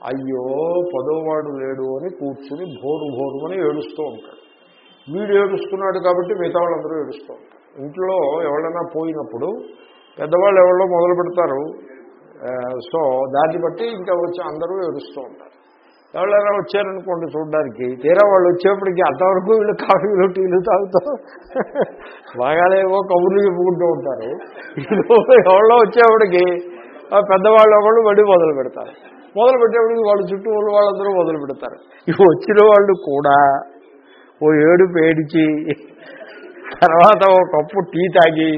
అయ్యో పదోవాడు లేడు అని కూర్చుని భోరు భోరు అని ఏడుస్తూ ఉంటాడు. వీడు ఏడుస్తున్నాడు కాబట్టి మిగతా వాళ్ళందరూ ఏడుస్తూ ఉంటారు. ఇంట్లో ఎవరైనా పోయినప్పుడు పెద్దవాళ్ళు ఎవరో మొదలు పెడతారు? సో దాన్ని బట్టి ఇంకా వచ్చి అందరూ ఏడుస్తూ ఉంటారు. ఎవరైనా వచ్చారనుకోండి చూడడానికి. తీరా వాళ్ళు వచ్చేప్పటికి అంతవరకు వీళ్ళు కాఫీలు టీలు తాగుతూ బాగాలేవో కబుర్లు చెప్పుకుంటూ ఉంటారు. ఎవరో వచ్చేప్పటికి పెద్దవాళ్ళు ఒకళ్ళు వడి మొదలు పెడతారు. మొదలు పెట్టేప్పటికి వాళ్ళు చుట్టూ ఉన్న వాళ్ళందరూ మొదలు పెడతారు. ఇవి వచ్చిన వాళ్ళు కూడా ఓ ఏడు పేడిచి తర్వాత ఓ కప్పు టీ తాగి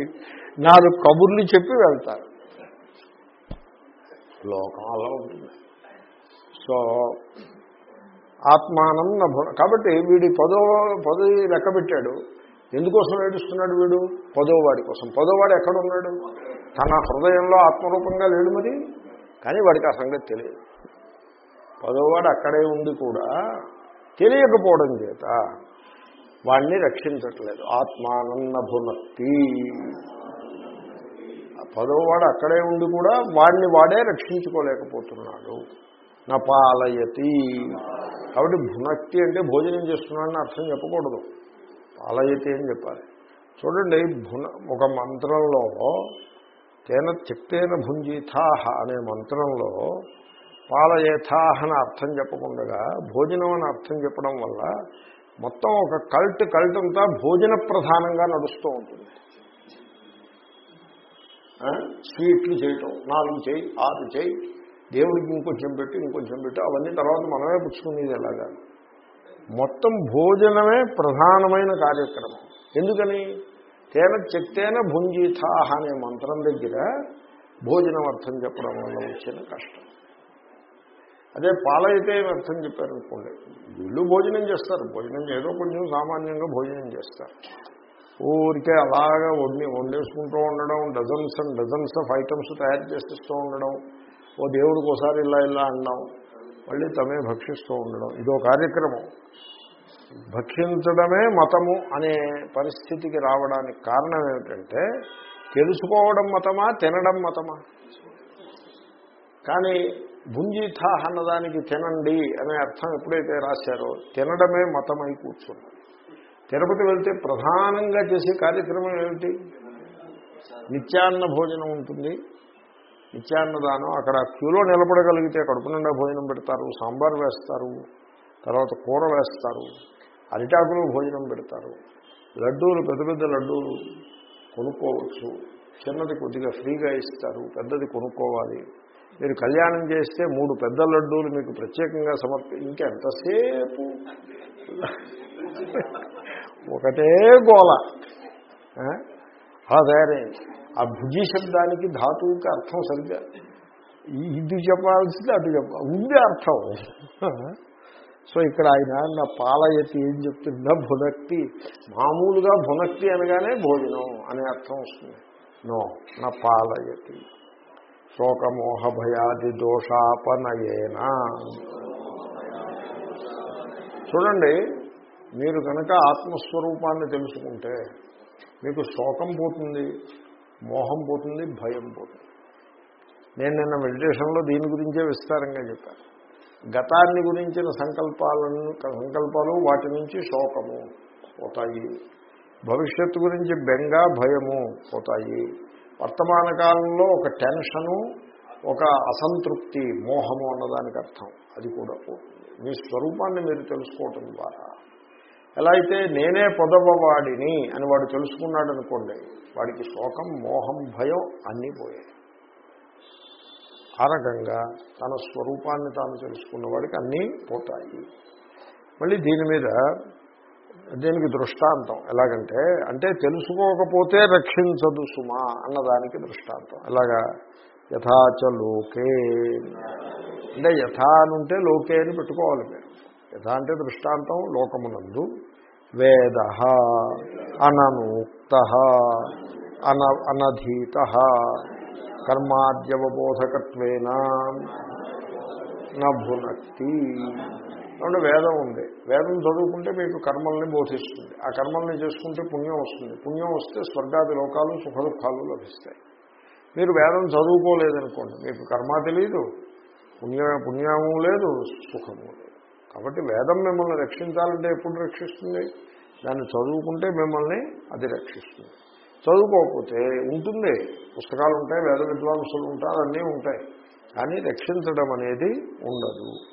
నాలుగు కబుర్లు చెప్పి వెళ్తారు. లోకం అలా ఉంటుంది సో ఆత్మానం కాబట్టి వీడి పదో పదవి లెక్క పెట్టాడు. ఎందుకోసం ఏడుస్తున్నాడు వీడు? పదోవాడి కోసం. పదోవాడు ఎక్కడ ఉన్నాడు తన హృదయంలో ఆత్మరూపంగా లేడు మరి. కానీ వాడికి ఆ సంగతి తెలియదు. పదోవాడు అక్కడే ఉండి కూడా తెలియకపోవడం చేత వాడిని రక్షించట్లేదు. ఆత్మానన్న భునక్తి పదోవాడు అక్కడే ఉండి కూడా వాడిని వాడే రక్షించుకోలేకపోతున్నాడు. నా కాబట్టి భునక్తి అంటే భోజనం చేస్తున్నాడని అర్థం చెప్పకూడదు. పాలయతి అని చెప్పాలి. చూడండి భున ఒక మంత్రంలో తేన చిత్తేన భుంజీథాహ అనే మంత్రంలో పాలయేథాహ అని అర్థం చెప్పకుండా భోజనం అని అర్థం చెప్పడం వల్ల మొత్తం ఒక కల్ట్ కల్ట్ అంతా భోజన ప్రధానంగా నడుస్తూ ఉంటుంది. స్వీట్లు చేయటం నాలుగు చేయి ఆరు చేయి దేవుడికి ఇంకొంచెం పెట్టి ఇంకొంచెం పెట్టి అవన్నీ తర్వాత మనమే పుచ్చుకునేది ఎలాగా? మొత్తం భోజనమే ప్రధానమైన కార్యక్రమం. ఎందుకని? తేన చెత్తేన భుంజీథాహ అనే మంత్రం దగ్గర భోజనం అర్థం చెప్పడం వల్ల వచ్చిన కష్టం. అదే పాలైతే అర్థం చెప్పారనుకోండి వీళ్ళు భోజనం చేస్తారు. భోజనం ఏదో కొంచెం సామాన్యంగా భోజనం చేస్తారు. ఊరికే అలాగా వండి వండేసుకుంటూ ఉండడం dozens and dozens of items తయారు చేసిస్తూ ఉండడం ఓ దేవుడికి ఒకసారి ఇలా ఇలా అన్నాం మళ్ళీ తమే భక్షిస్తూ ఉండడం. ఇదో కార్యక్రమం. భక్షించడమే మతము అనే పరిస్థితికి రావడానికి కారణం ఏమిటంటే తెలుసుకోవడం మతమా తినడం మతమా? కానీ భుంజీథా అన్నదానికి తినండి అనే అర్థం ఎప్పుడైతే రాశారో తినడమే మతమై కూర్చుంది. తిరుపతి వెళ్తే ప్రధానంగా చేసే కార్యక్రమం ఏమిటి? నిత్యాన్న భోజనం ఉంటుంది. నిత్యాన్నదానం అక్కడ క్యూలో నిలబడగలిగితే కడుపు నిండా భోజనం పెడతారు సాంబార్ వేస్తారు తర్వాత కూర వేస్తారు అరిటాకులు భోజనం పెడతారు. లడ్డూలు పెద్ద పెద్ద లడ్డూలు కొనుక్కోవచ్చు. చిన్నది కొద్దిగా ఫ్రీగా ఇస్తారు పెద్దది కొనుక్కోవాలి. మీరు కళ్యాణం చేస్తే మూడు పెద్ద లడ్డూలు మీకు ప్రత్యేకంగా సమర్పి ఇంకెంతసేపు? ఒకటే గోల. ఆ? అలా తయారైంది. ఆ భుజి శబ్దానికి ధాతువుకి అర్థం సరిగ్గా ఈ- చెప్పాల్సింది అటు చెప్పాలి ఉంది అర్థం. సో ఇక్కడ ఆయన నా పాలయతి ఏం చెప్తుందా? భునక్తి. మామూలుగా భునక్తి అనగానే భోజనం అనే అర్థం వస్తుంది. నో నా పాలయతి. శోకమోహ భయాది దోషాపనయేనా. చూడండి మీరు కనుక ఆత్మస్వరూపాన్ని తెలుసుకుంటే మీకు శోకం పోతుంది. మోహం పోతుంది భయం పోతుంది. నేను నిన్న మెడిటేషన్లో దీని గురించే విస్తారంగా చెప్పాను. గతాన్ని గురించిన సంకల్పాలను సంకల్పాలు వాటి నుంచి శోకము పోతాయి. భవిష్యత్తు గురించి బెంగ భయము పోతాయి. వర్తమాన కాలంలో ఒక టెన్షను ఒక అసంతృప్తి మోహము అన్నదానికి అర్థం. అది కూడా పోతుంది. మీ స్వరూపాన్ని మీరు తెలుసుకోవటం ద్వారా. ఎలా అయితే నేనే పొదవవాడిని అని వాడు తెలుసుకున్నాడు అనుకోండి వాడికి శోకం మోహం భయం అన్నీ పోయాయి. ఆ రకంగా తన స్వరూపాన్ని తాను తెలుసుకున్న వాడికి అన్నీ పోతాయి. మళ్ళీ దీని మీద దీనికి దృష్టాంతం. ఎలాగంటే అంటే తెలుసుకోకపోతే రక్షించదు సుమా అన్నదానికి దృష్టాంతం. ఎలాగా? యథాచ లోకే. అంటే యథా అనుంటే లోకే అని పెట్టుకోవాలి యథా అంటే దృష్టాంతం లోకమునందు. వేద అననూక్త అన అనధీత కర్మాద్యవబోధకత్వేన నభునక్తి. కాబట్టి వేదం ఉంది. వేదం చదువుకుంటే మీకు కర్మల్ని బోధిస్తుంది. ఆ కర్మల్ని చేసుకుంటే పుణ్యం వస్తుంది. పుణ్యం వస్తే స్వర్గాది లోకాలు సుఖ దుఃఖాలు లభిస్తాయి. మీరు వేదం చదువుకోలేదనుకోండి. మీకు కర్మ తెలియదు పుణ్య పుణ్యము లేదు సుఖము లేదు. కాబట్టి వేదం మిమ్మల్ని రక్షించాలంటే ఎప్పుడు రక్షిస్తుంది? దాన్ని చదువుకుంటే మిమ్మల్ని అది రక్షిస్తుంది. చదువుకోకపోతే ఉంటుంది. పుస్తకాలు ఉంటాయి వేద విద్వాంసులు ఉంటారు అన్నీ ఉంటాయి. కానీ రక్షించడం అనేది ఉండదు.